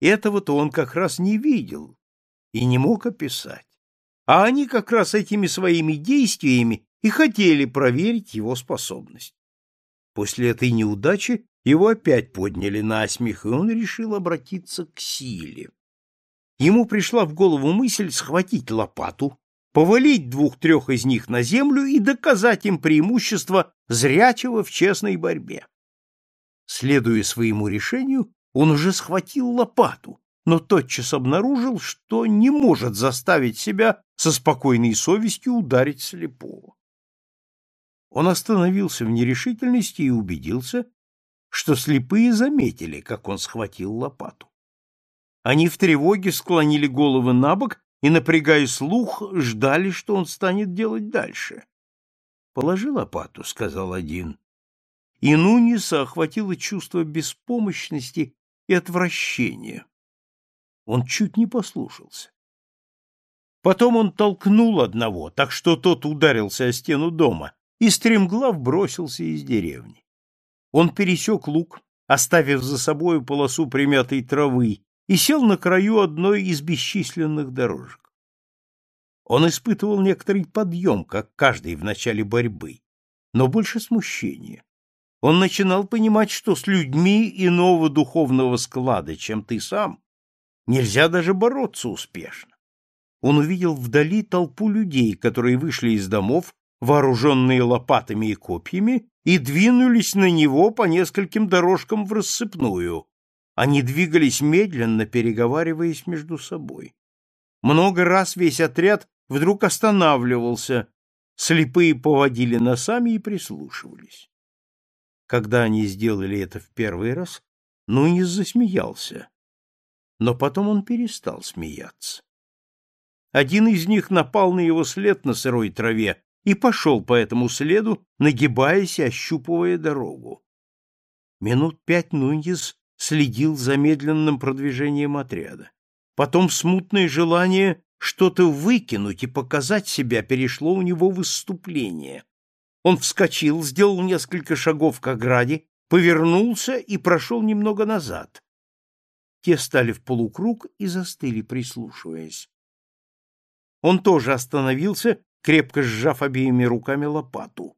Этого-то он как раз не видел и не мог описать. А они как раз этими своими действиями и хотели проверить его способность. После этой неудачи его опять подняли на смех, и он решил обратиться к силе. Ему пришла в голову мысль схватить лопату, повалить двух-трех из них на землю и доказать им преимущество зрячего в честной борьбе. Следуя своему решению, он уже схватил лопату, но тотчас обнаружил, что не может заставить себя со спокойной совестью ударить слепого. Он остановился в нерешительности и убедился, что слепые заметили, как он схватил лопату. Они в тревоге склонили головы на бок и, напрягая слух, ждали, что он станет делать дальше. — Положи лопату, — сказал один. И Нуниса охватило чувство беспомощности и отвращения. Он чуть не послушался. Потом он толкнул одного, так что тот ударился о стену дома, и стремглав бросился из деревни. Он пересек луг, оставив за собою полосу примятой травы, и сел на краю одной из бесчисленных дорожек. Он испытывал некоторый подъем, как каждый в начале борьбы, но больше смущения. Он начинал понимать, что с людьми иного духовного склада, чем ты сам, нельзя даже бороться успешно. Он увидел вдали толпу людей, которые вышли из домов вооруженные лопатами и копьями, и двинулись на него по нескольким дорожкам в рассыпную. Они двигались медленно, переговариваясь между собой. Много раз весь отряд вдруг останавливался, слепые поводили носами и прислушивались. Когда они сделали это в первый раз, Нунис засмеялся, но потом он перестал смеяться. Один из них напал на его след на сырой траве и пошел по этому следу, нагибаясь и ощупывая дорогу. Минут пять Нуньес следил за медленным продвижением отряда. Потом смутное желание что-то выкинуть и показать себя перешло у него в выступление. Он вскочил, сделал несколько шагов к ограде, повернулся и прошел немного назад. Те стали в полукруг и застыли, прислушиваясь. Он тоже остановился крепко сжав обеими руками лопату.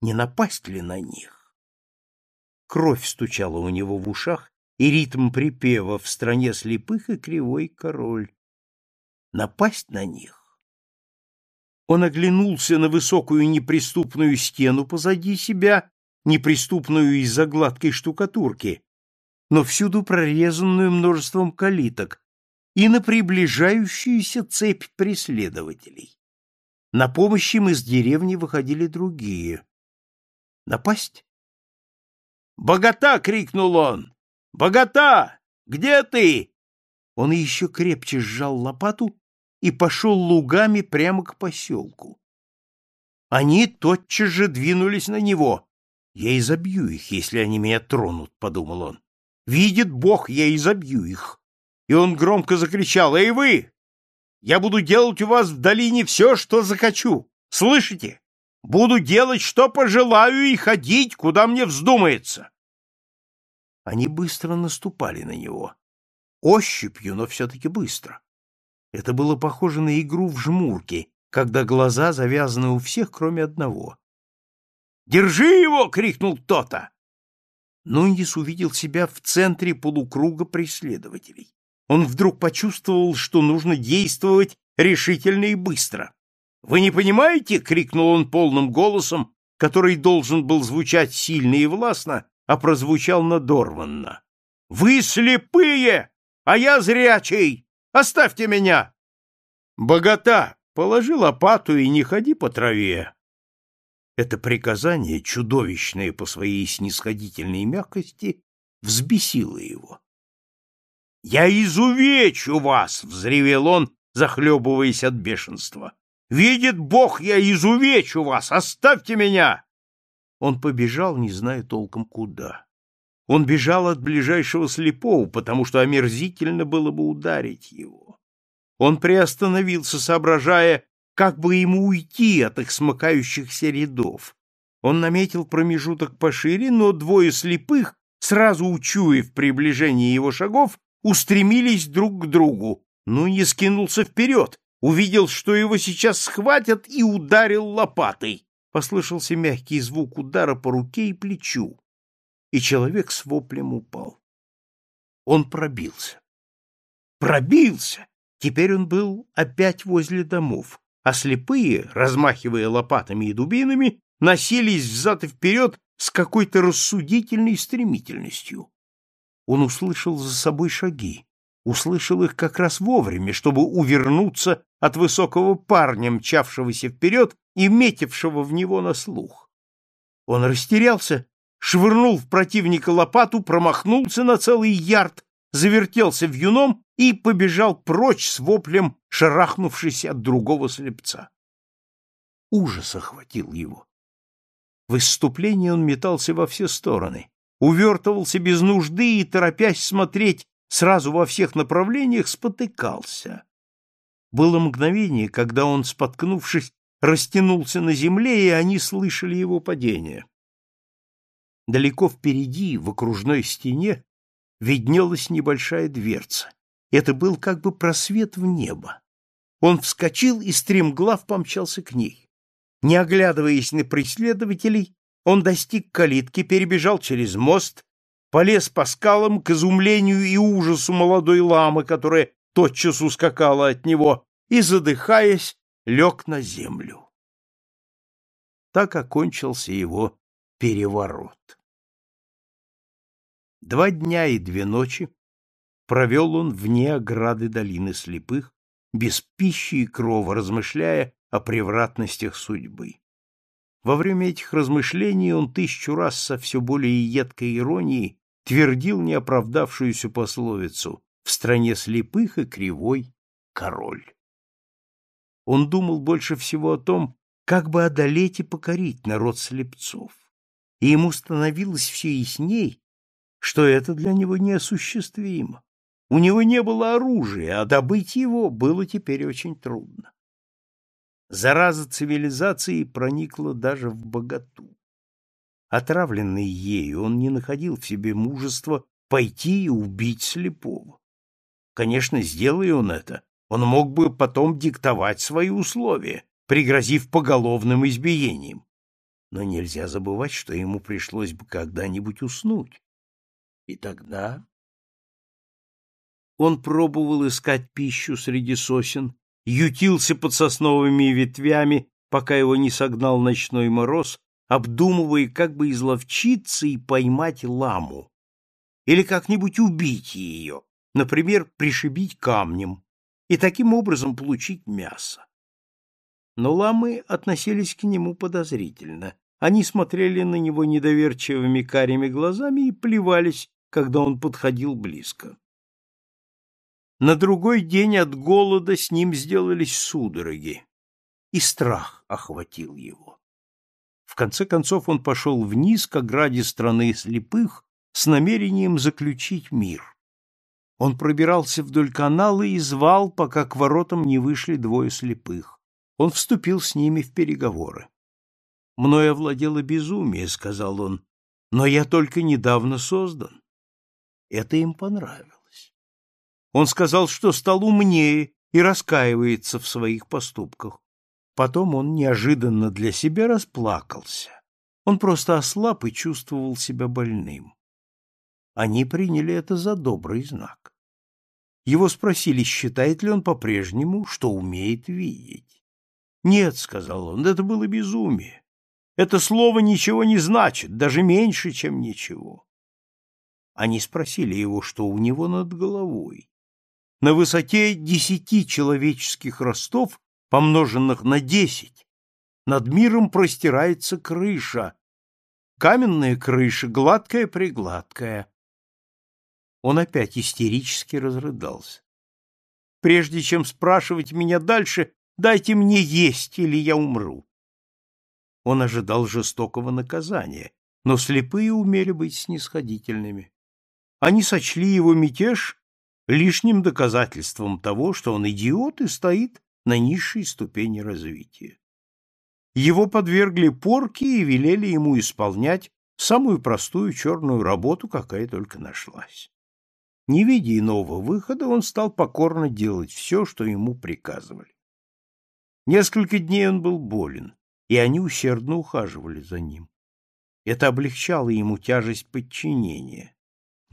Не напасть ли на них? Кровь стучала у него в ушах, и ритм припева в стране слепых и кривой король. Напасть на них? Он оглянулся на высокую неприступную стену позади себя, неприступную из-за гладкой штукатурки, но всюду прорезанную множеством калиток, и на приближающуюся цепь преследователей. На помощь им из деревни выходили другие. Напасть? «Богата!» — крикнул он. «Богата! Где ты?» Он еще крепче сжал лопату и пошел лугами прямо к поселку. Они тотчас же двинулись на него. «Я изобью их, если они меня тронут», — подумал он. «Видит Бог, я изобью их». и он громко закричал «Эй вы! Я буду делать у вас в долине все, что захочу! Слышите? Буду делать, что пожелаю, и ходить, куда мне вздумается!» Они быстро наступали на него. Ощупью, но все-таки быстро. Это было похоже на игру в жмурки, когда глаза завязаны у всех, кроме одного. «Держи его!» — крикнул кто-то. Нуньес увидел себя в центре полукруга преследователей. Он вдруг почувствовал, что нужно действовать решительно и быстро. «Вы не понимаете?» — крикнул он полным голосом, который должен был звучать сильно и властно, а прозвучал надорванно. «Вы слепые, а я зрячий! Оставьте меня! Богата, положи лопату и не ходи по траве. Это приказание, чудовищное по своей снисходительной мягкости, взбесило его. «Я изувечу вас!» — взревел он, захлебываясь от бешенства. «Видит Бог, я изувечу вас! Оставьте меня!» Он побежал, не зная толком куда. Он бежал от ближайшего слепого, потому что омерзительно было бы ударить его. Он приостановился, соображая, как бы ему уйти от их смыкающихся рядов. Он наметил промежуток пошире, но двое слепых, сразу учуяв приближение его шагов, устремились друг к другу. Ну, не скинулся вперед, увидел, что его сейчас схватят, и ударил лопатой. Послышался мягкий звук удара по руке и плечу и человек с воплем упал. Он пробился. Пробился! Теперь он был опять возле домов, а слепые, размахивая лопатами и дубинами, носились взад и вперед с какой-то рассудительной стремительностью. Он услышал за собой шаги, услышал их как раз вовремя, чтобы увернуться от высокого парня, мчавшегося вперед и метившего в него на слух. Он растерялся швырнул в противника лопату, промахнулся на целый ярд, завертелся в юном и побежал прочь с воплем, шарахнувшись от другого слепца. Ужас охватил его. В исступлении он метался во все стороны, увертывался без нужды и, торопясь смотреть сразу во всех направлениях, спотыкался. Было мгновение, когда он, споткнувшись, растянулся на земле, и они слышали его падение. Далеко впереди, в окружной стене, виднелась небольшая дверца. Это был как бы просвет в небо. Он вскочил и стремглав помчался к ней. Не оглядываясь на преследователей, он достиг калитки, перебежал через мост, полез по скалам к изумлению и ужасу молодой ламы, которая тотчас ускакала от него, и, задыхаясь, лег на землю. Так окончился его переворот. Два дня и две ночи провел он вне ограды долины слепых, без пищи и крова, размышляя о превратностях судьбы. Во время этих размышлений он тысячу раз со все более едкой иронией твердил неоправдавшуюся пословицу «в стране слепых и кривой король». Он думал больше всего о том, как бы одолеть и покорить народ слепцов и ему становилось все ясней, что это для него неосуществимо. У него не было оружия, а добыть его было теперь очень трудно. Зараза цивилизации проникла даже в богату. Отравленный ею, он не находил в себе мужества пойти и убить слепого. Конечно, сделая он это, он мог бы потом диктовать свои условия, пригрозив поголовным избиением но нельзя забывать, что ему пришлось бы когда-нибудь уснуть. И тогда... Он пробовал искать пищу среди сосен, ютился под сосновыми ветвями, пока его не согнал ночной мороз, обдумывая, как бы изловчиться и поймать ламу. Или как-нибудь убить ее, например, пришибить камнем, и таким образом получить мясо. Но ламы относились к нему подозрительно. Они смотрели на него недоверчивыми карими глазами и плевались, когда он подходил близко. На другой день от голода с ним сделались судороги, и страх охватил его. В конце концов он пошел вниз к ограде страны слепых с намерением заключить мир. Он пробирался вдоль канала и звал, пока к воротам не вышли двое слепых. Он вступил с ними в переговоры. «Мною овладело безумие», — сказал он, — «но я только недавно создан». Это им понравилось. Он сказал, что стал умнее и раскаивается в своих поступках. Потом он неожиданно для себя расплакался. Он просто ослаб и чувствовал себя больным. Они приняли это за добрый знак. Его спросили, считает ли он по-прежнему, что умеет видеть. «Нет», — сказал он, — «это было безумие. Это слово ничего не значит, даже меньше, чем ничего». Они спросили его, что у него над головой. На высоте десяти человеческих ростов, помноженных на десять, над миром простирается крыша. Каменная крыша, гладкая-пригладкая. Он опять истерически разрыдался. Прежде чем спрашивать меня дальше, дайте мне есть, или я умру. Он ожидал жестокого наказания, но слепые умели быть снисходительными. Они сочли его мятеж лишним доказательством того, что он идиот и стоит на низшей ступени развития. Его подвергли порке и велели ему исполнять самую простую черную работу, какая только нашлась. Не видя иного выхода, он стал покорно делать все, что ему приказывали. Несколько дней он был болен, и они усердно ухаживали за ним. Это облегчало ему тяжесть подчинения,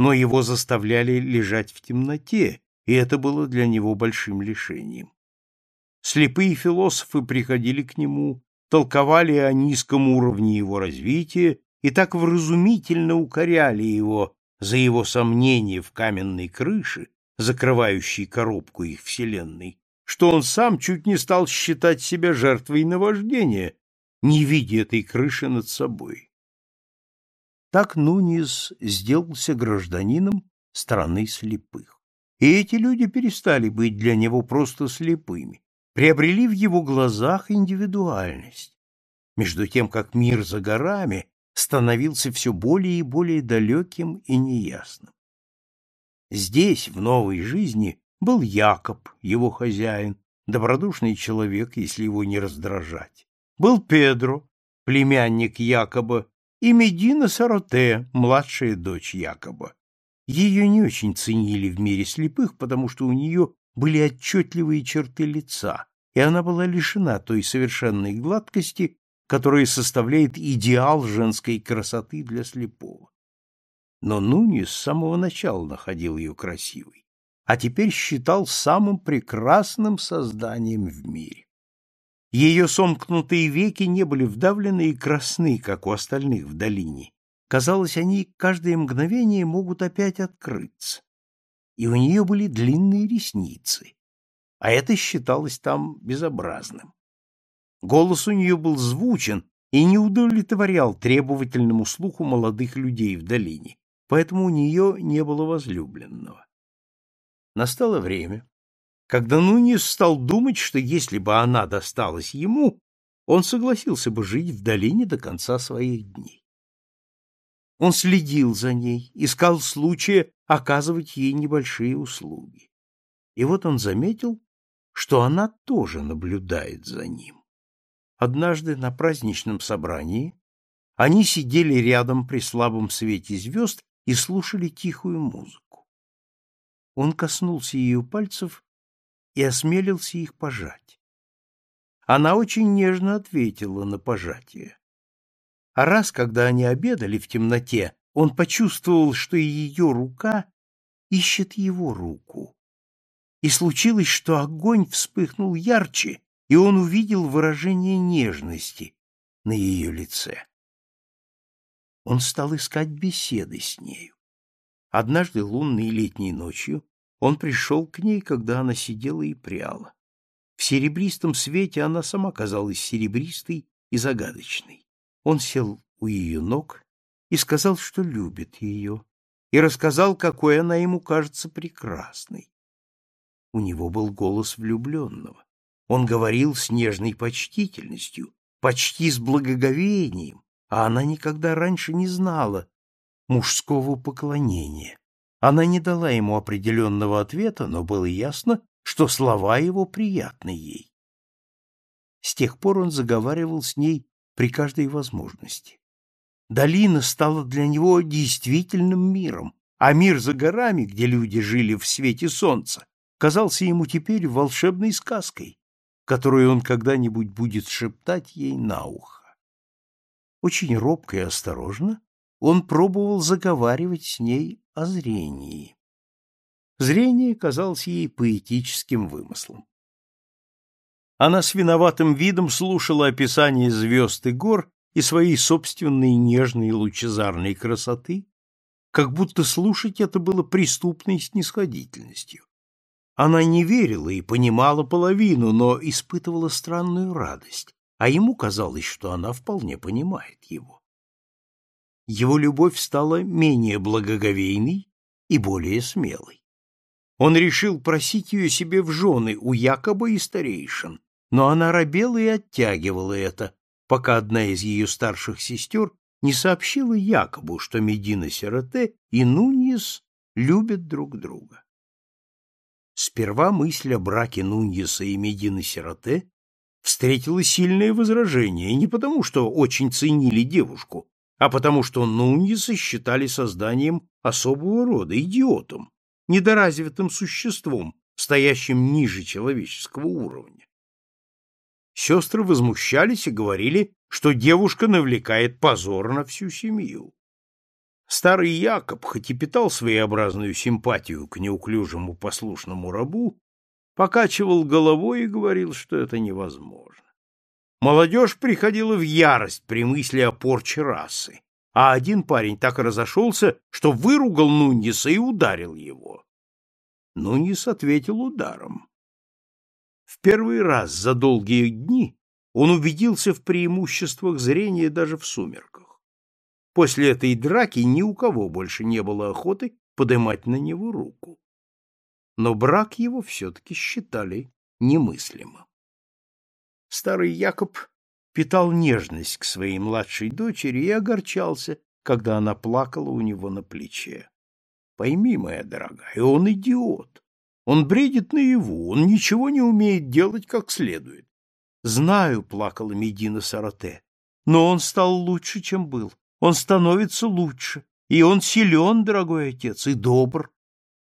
но его заставляли лежать в темноте, и это было для него большим лишением. Слепые философы приходили к нему, толковали о низком уровне его развития и так вразумительно укоряли его за его сомнения в каменной крыше, закрывающей коробку их вселенной, что он сам чуть не стал считать себя жертвой наваждения, не видя этой крыши над собой. Так Нунис сделался гражданином страны слепых. И эти люди перестали быть для него просто слепыми, приобрели в его глазах индивидуальность. Между тем, как мир за горами становился все более и более далеким и неясным. Здесь, в новой жизни, был Якоб, его хозяин, добродушный человек, если его не раздражать. Был Педро, племянник Якоба, и Медина Сароте, младшая дочь Якоба. Ее не очень ценили в мире слепых, потому что у нее были отчетливые черты лица, и она была лишена той совершенной гладкости, которое составляет идеал женской красоты для слепого. Но Нуни с самого начала находил ее красивой, а теперь считал самым прекрасным созданием в мире. Ее сомкнутые веки не были вдавлены и красны, как у остальных в долине. Казалось, они каждое мгновение могут опять открыться. И у нее были длинные ресницы, а это считалось там безобразным. Голос у нее был звучен и не удовлетворял требовательному слуху молодых людей в долине, поэтому у нее не было возлюбленного. Настало время, когда Нунис стал думать, что если бы она досталась ему, он согласился бы жить в долине до конца своих дней. Он следил за ней, искал случая оказывать ей небольшие услуги. И вот он заметил, что она тоже наблюдает за ним. Однажды на праздничном собрании они сидели рядом при слабом свете звезд и слушали тихую музыку. Он коснулся ее пальцев и осмелился их пожать. Она очень нежно ответила на пожатие. А раз, когда они обедали в темноте, он почувствовал, что ее рука ищет его руку. И случилось, что огонь вспыхнул ярче и он увидел выражение нежности на ее лице. Он стал искать беседы с нею. Однажды лунной летней ночью он пришел к ней, когда она сидела и пряла. В серебристом свете она сама казалась серебристой и загадочной. Он сел у ее ног и сказал, что любит ее, и рассказал, какой она ему кажется прекрасной. У него был голос влюбленного. Он говорил с нежной почтительностью, почти с благоговением, а она никогда раньше не знала мужского поклонения. Она не дала ему определенного ответа, но было ясно, что слова его приятны ей. С тех пор он заговаривал с ней при каждой возможности. Долина стала для него действительным миром, а мир за горами, где люди жили в свете солнца, казался ему теперь волшебной сказкой, которую он когда-нибудь будет шептать ей на ухо. Очень робко и осторожно он пробовал заговаривать с ней о зрении. Зрение казалось ей поэтическим вымыслом. Она с виноватым видом слушала описание звезд и гор и своей собственной нежной лучезарной красоты, как будто слушать это было преступной снисходительностью. Она не верила и понимала половину, но испытывала странную радость, а ему казалось, что она вполне понимает его. Его любовь стала менее благоговейной и более смелой. Он решил просить ее себе в жены у Якоба и старейшин, но она робела и оттягивала это, пока одна из ее старших сестер не сообщила Якобу, что Медина Сироте и Нуньес любят друг друга. Сперва мысль о браке Нуньеса и Медины Сироте встретила сильное возражение, не потому, что очень ценили девушку, а потому, что Нуньеса считали созданием особого рода, идиотом, недоразвитым существом, стоящим ниже человеческого уровня. Сестры возмущались и говорили, что девушка навлекает позор на всю семью. Старый Якоб, хоть и питал своеобразную симпатию к неуклюжему послушному рабу, покачивал головой и говорил, что это невозможно. Молодежь приходила в ярость при мысли о порче расы, а один парень так разошелся, что выругал Нуньеса и ударил его. Нуньес ответил ударом. В первый раз за долгие дни он убедился в преимуществах зрения даже в сумерках. После этой драки ни у кого больше не было охоты поднимать на него руку. Но брак его все-таки считали немыслимым. Старый Якоб питал нежность к своей младшей дочери и огорчался, когда она плакала у него на плече. Пойми, моя дорогая, он идиот. Он бредит наяву, он ничего не умеет делать как следует. Знаю, плакала Медина Сарате, но он стал лучше, чем был. Он становится лучше, и он силен, дорогой отец, и добр,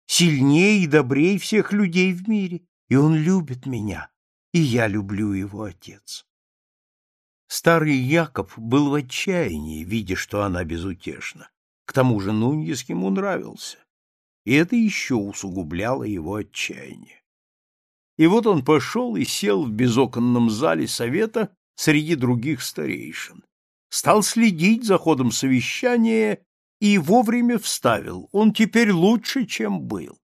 сильнее и добрее всех людей в мире, и он любит меня, и я люблю его, отец. Старый Яков был в отчаянии, видя, что она безутешна. К тому же Нуньес ему нравился, и это еще усугубляло его отчаяние. И вот он пошел и сел в безоконном зале совета среди других старейшин стал следить за ходом совещания и вовремя вставил. Он теперь лучше, чем был.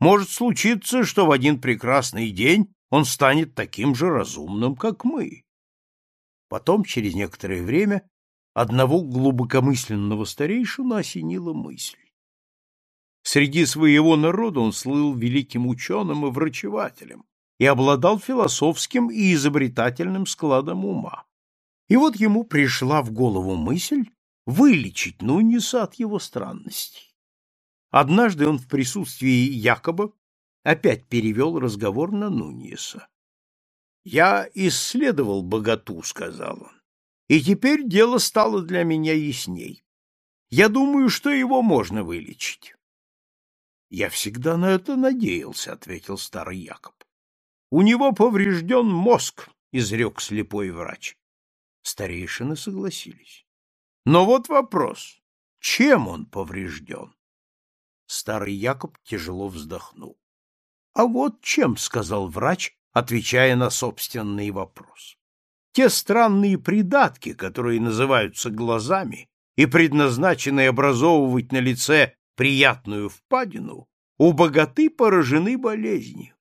Может случиться, что в один прекрасный день он станет таким же разумным, как мы. Потом, через некоторое время, одного глубокомысленного старейшина осенила мысль. Среди своего народа он слыл великим ученым и врачевателем и обладал философским и изобретательным складом ума. И вот ему пришла в голову мысль вылечить Нуньеса от его странностей. Однажды он в присутствии Якоба опять перевел разговор на Нуньеса. «Я исследовал богату», — сказал он, — «и теперь дело стало для меня ясней. Я думаю, что его можно вылечить». «Я всегда на это надеялся», — ответил старый Якоб. «У него поврежден мозг», — изрек слепой врач. Старейшины согласились. Но вот вопрос, чем он поврежден? Старый Якоб тяжело вздохнул. — А вот чем, — сказал врач, отвечая на собственный вопрос. Те странные придатки, которые называются глазами и предназначены образовывать на лице приятную впадину, у богаты поражены болезнью.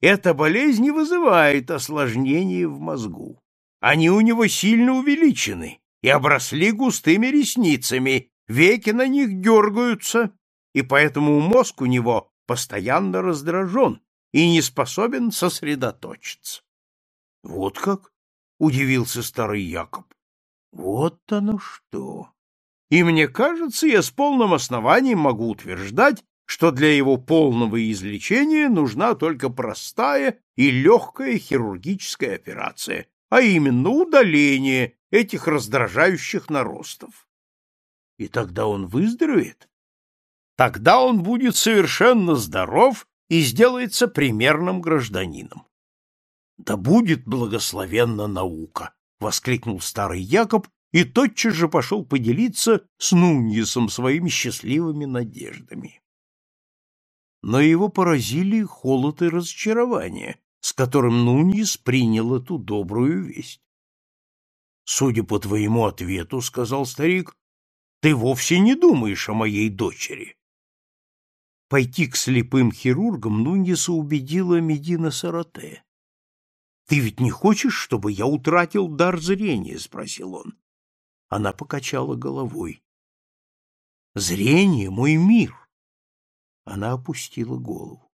Эта болезнь вызывает осложнения в мозгу. Они у него сильно увеличены и обросли густыми ресницами, веки на них дергаются, и поэтому мозг у него постоянно раздражен и не способен сосредоточиться. — Вот как? — удивился старый Якоб. — Вот оно что! И мне кажется, я с полным основанием могу утверждать, что для его полного излечения нужна только простая и легкая хирургическая операция, а именно удаление этих раздражающих наростов. И тогда он выздоровеет? Тогда он будет совершенно здоров и сделается примерным гражданином. Да будет благословенна наука, воскликнул старый Якоб и тотчас же пошел поделиться с Нуньесом своими счастливыми надеждами. Но его поразили холод и разочарование, с которым Нуньес принял эту добрую весть. «Судя по твоему ответу, — сказал старик, — ты вовсе не думаешь о моей дочери». Пойти к слепым хирургам Нуньеса убедила Медина Сарате. «Ты ведь не хочешь, чтобы я утратил дар зрения?» — спросил он. Она покачала головой. «Зрение — мой мир!» Она опустила голову.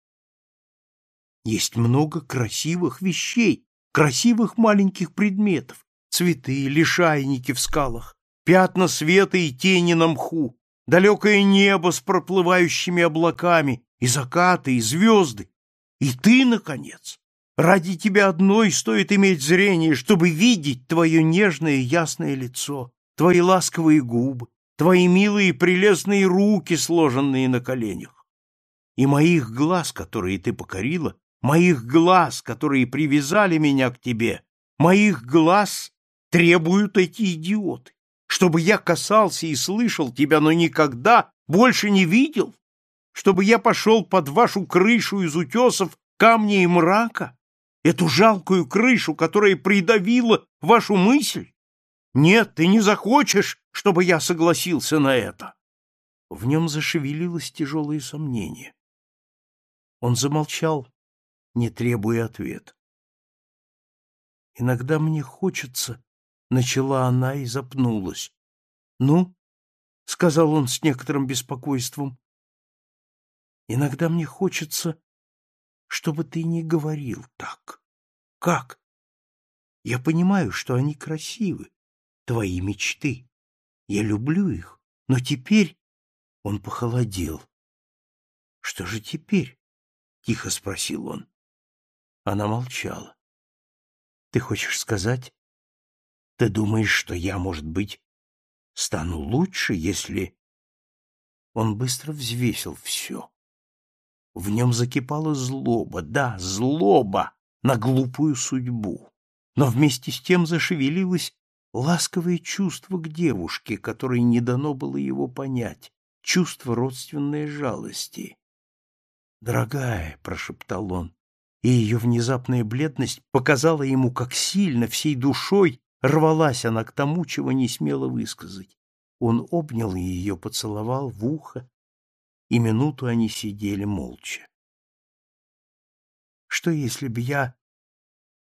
«Есть много красивых вещей, красивых маленьких предметов, цветы, лишайники в скалах, пятна света и тени на мху, далекое небо с проплывающими облаками, и закаты, и звезды. И ты, наконец, ради тебя одной стоит иметь зрение, чтобы видеть твое нежное ясное лицо, твои ласковые губы, твои милые прелестные руки, сложенные на коленях. И моих глаз, которые ты покорила, моих глаз, которые привязали меня к тебе, моих глаз требуют эти идиоты, чтобы я касался и слышал тебя, но никогда больше не видел, чтобы я пошел под вашу крышу из утесов камня и мрака, эту жалкую крышу, которая придавила вашу мысль? Нет, ты не захочешь, чтобы я согласился на это. В нем зашевелилось тяжелое сомнение. Он замолчал, не требуя ответа. Иногда мне хочется, начала она и запнулась. Ну, сказал он с некоторым беспокойством. Иногда мне хочется, чтобы ты не говорил так. Как? Я понимаю, что они красивы, твои мечты. Я люблю их, но теперь он похолодел. Что же теперь? тихо спросил он. Она молчала. Ты хочешь сказать? Ты думаешь, что я, может быть, стану лучше, если Он быстро взвесил все. В нем закипала злоба, да, злоба на глупую судьбу. Но вместе с тем зашевелилась ласковое чувство к девушке, которой не дано было его понять, чувство родственной жалости. «Дорогая», — прошептал он, и ее внезапная бледность показала ему, как сильно, всей душой рвалась она к тому, чего не смела высказать. Он обнял ее, поцеловал в ухо, и минуту они сидели молча. «Что, если бы я...»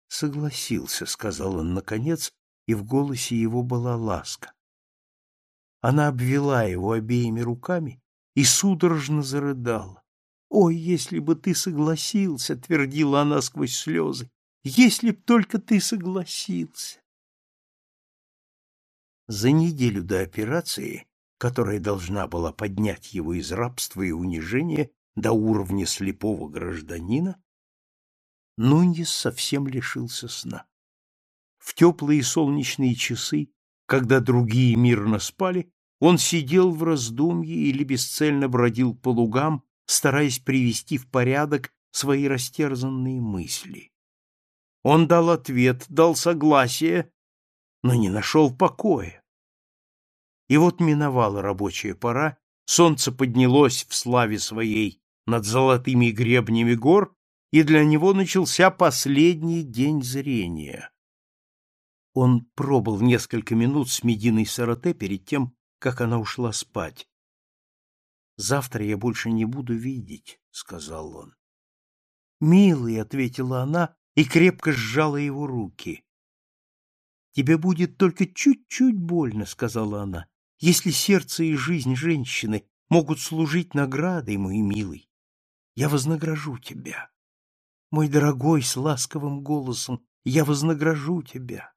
«Согласился», — сказал он наконец, и в голосе его была ласка. Она обвела его обеими руками и судорожно зарыдала. «Ой, если бы ты согласился!» — твердила она сквозь слезы. «Если б только ты согласился!» За неделю до операции, которая должна была поднять его из рабства и унижения до уровня слепого гражданина, Нуньес совсем лишился сна. В теплые солнечные часы, когда другие мирно спали, он сидел в раздумье или бесцельно бродил по лугам, стараясь привести в порядок свои растерзанные мысли. Он дал ответ, дал согласие, но не нашел покоя. И вот миновала рабочая пора, солнце поднялось в славе своей над золотыми гребнями гор, и для него начался последний день зрения. Он пробыл несколько минут с Мединой Сарате перед тем, как она ушла спать. «Завтра я больше не буду видеть», — сказал он. «Милый», — ответила она и крепко сжала его руки. «Тебе будет только чуть-чуть больно», — сказала она, «если сердце и жизнь женщины могут служить наградой, мой милый. Я вознагражу тебя. Мой дорогой, с ласковым голосом, я вознагражу тебя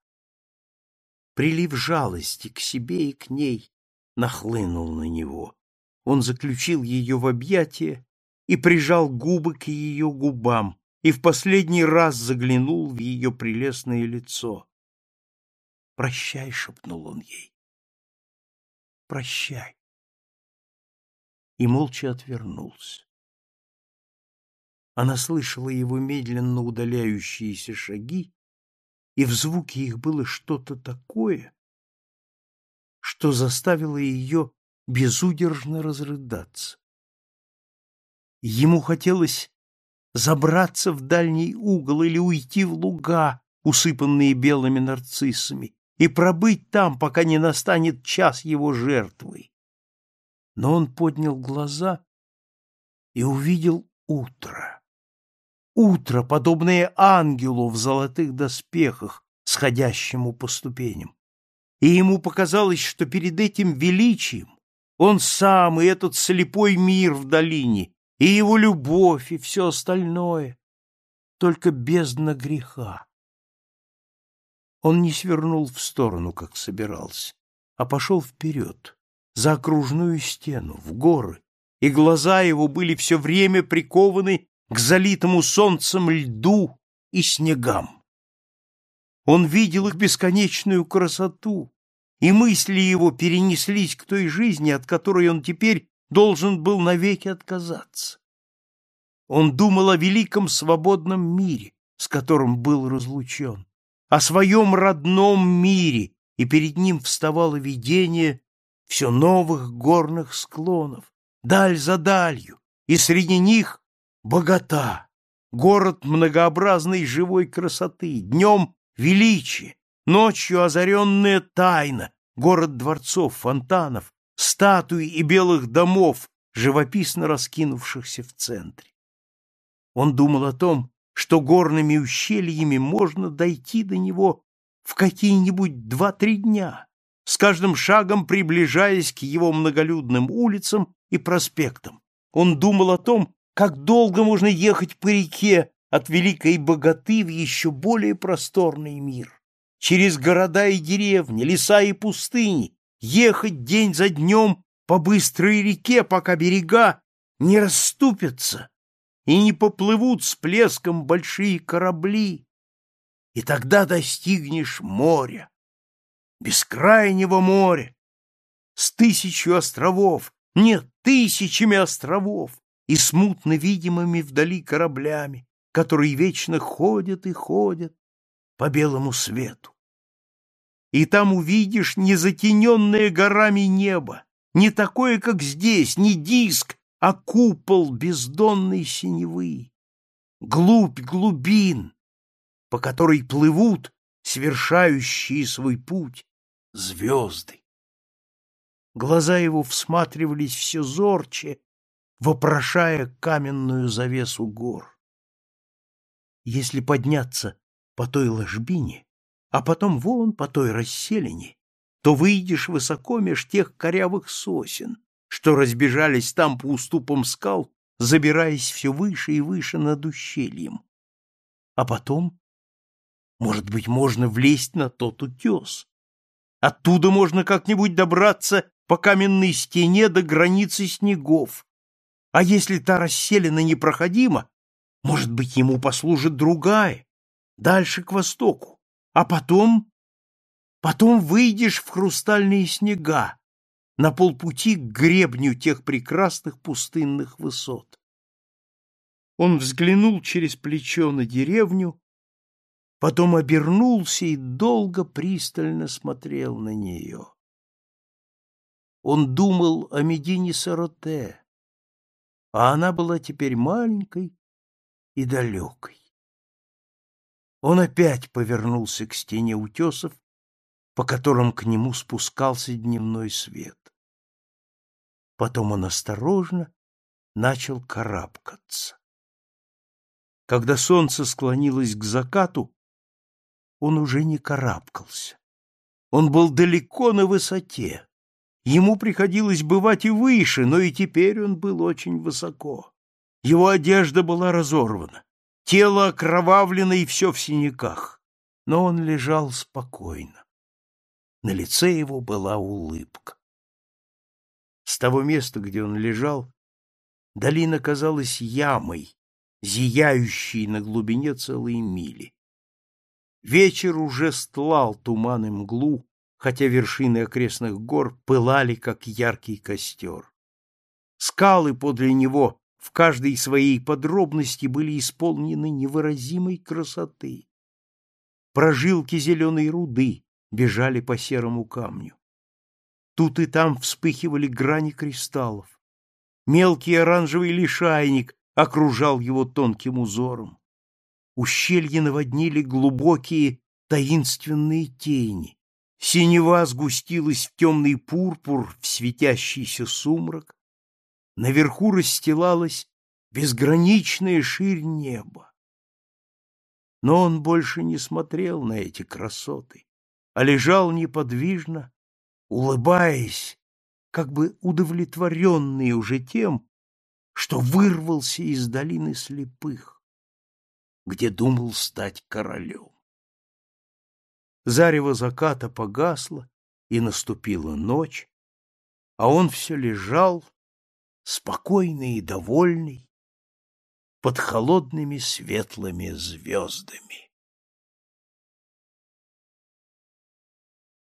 прилив жалости к себе и к ней нахлынул на него. Он заключил ее в объятия и прижал губы к ее губам, и в последний раз заглянул в ее прелестное лицо. «Прощай», — шепнул он ей. «Прощай». И молча отвернулся. Она слышала его медленно удаляющиеся шаги, и в звуке их было что-то такое, что заставило ее безудержно разрыдаться. Ему хотелось забраться в дальний угол или уйти в луга, усыпанные белыми нарциссами, и пробыть там, пока не настанет час его жертвы. Но он поднял глаза и увидел утро. Утро, подобное ангелу в золотых доспехах, сходящему по ступеням. И ему показалось, что перед этим величием он сам и этот слепой мир в долине, и его любовь, и все остальное, только бездна греха. Он не свернул в сторону, как собирался, а пошел вперед, за окружную стену, в горы, и глаза его были все время прикованы к залитому солнцем льду и снегам. Он видел их бесконечную красоту, и мысли его перенеслись к той жизни, от которой он теперь должен был навеки отказаться. Он думал о великом свободном мире, с которым был разлучен, о своем родном мире, и перед ним вставало видение все новых горных склонов, даль за далью, и среди них богата, город многообразной живой красоты, днем величие, ночью озаренная тайна, город дворцов, фонтанов, статуй и белых домов, живописно раскинувшихся в центре. Он думал о том, что горными ущельями можно дойти до него в какие-нибудь два-три дня, с каждым шагом приближаясь к его многолюдным улицам и проспектам. Он думал о том, как долго можно ехать по реке от великой богаты в еще более просторный мир через города и деревни, леса и пустыни, ехать день за днем по быстрой реке, пока берега не расступятся и не поплывут с плеском большие корабли, и тогда достигнешь моря, бескрайнего моря, с тысячу островов, нет, тысячами островов, и смутно видимыми вдали кораблями, которые вечно ходят и ходят, по белому свету. И там увидишь незатененное горами небо, не такое, как здесь, не диск, а купол бездонной синевы, глубь глубин, по которой плывут, свершающие свой путь, звезды. Глаза его всматривались все зорче, вопрошая каменную завесу гор. Если подняться по той ложбине, а потом вон по той расселине, то выйдешь высоко меж тех корявых сосен, что разбежались там по уступам скал, забираясь все выше и выше над ущельем. А потом, может быть, можно влезть на тот утес. Оттуда можно как-нибудь добраться по каменной стене до границы снегов. А если та расселена непроходима, может быть, ему послужит другая, дальше к востоку, а потом... Потом выйдешь в хрустальные снега, на полпути к гребню тех прекрасных пустынных высот. Он взглянул через плечо на деревню, потом обернулся и долго пристально смотрел на нее. Он думал о Медине Сароте, а она была теперь маленькой и далекой. Он опять повернулся к стене утесов, по которым к нему спускался дневной свет. Потом он осторожно начал карабкаться. Когда солнце склонилось к закату, он уже не карабкался. Он был далеко на высоте. Ему приходилось бывать и выше, но и теперь он был очень высоко. Его одежда была разорвана. Тело окровавлено и все в синяках, но он лежал спокойно. На лице его была улыбка. С того места, где он лежал, долина казалась ямой, зияющей на глубине целой мили. Вечер уже стлал туман и мглу, хотя вершины окрестных гор пылали, как яркий костер. Скалы подле него в каждой своей подробности были исполнены невыразимой красоты. Прожилки зеленой руды бежали по серому камню. Тут и там вспыхивали грани кристаллов. Мелкий оранжевый лишайник окружал его тонким узором. Ущелье наводнили глубокие таинственные тени. Синева сгустилась в темный пурпур, в светящийся сумрак. Наверху расстилалась безграничная ширь неба. Но он больше не смотрел на эти красоты, а лежал неподвижно, улыбаясь, как бы удовлетворенный уже тем, что вырвался из долины слепых, где думал стать королем. Зарево заката погасло, и наступила ночь, а он все лежал, спокойный и довольный, под холодными светлыми звездами.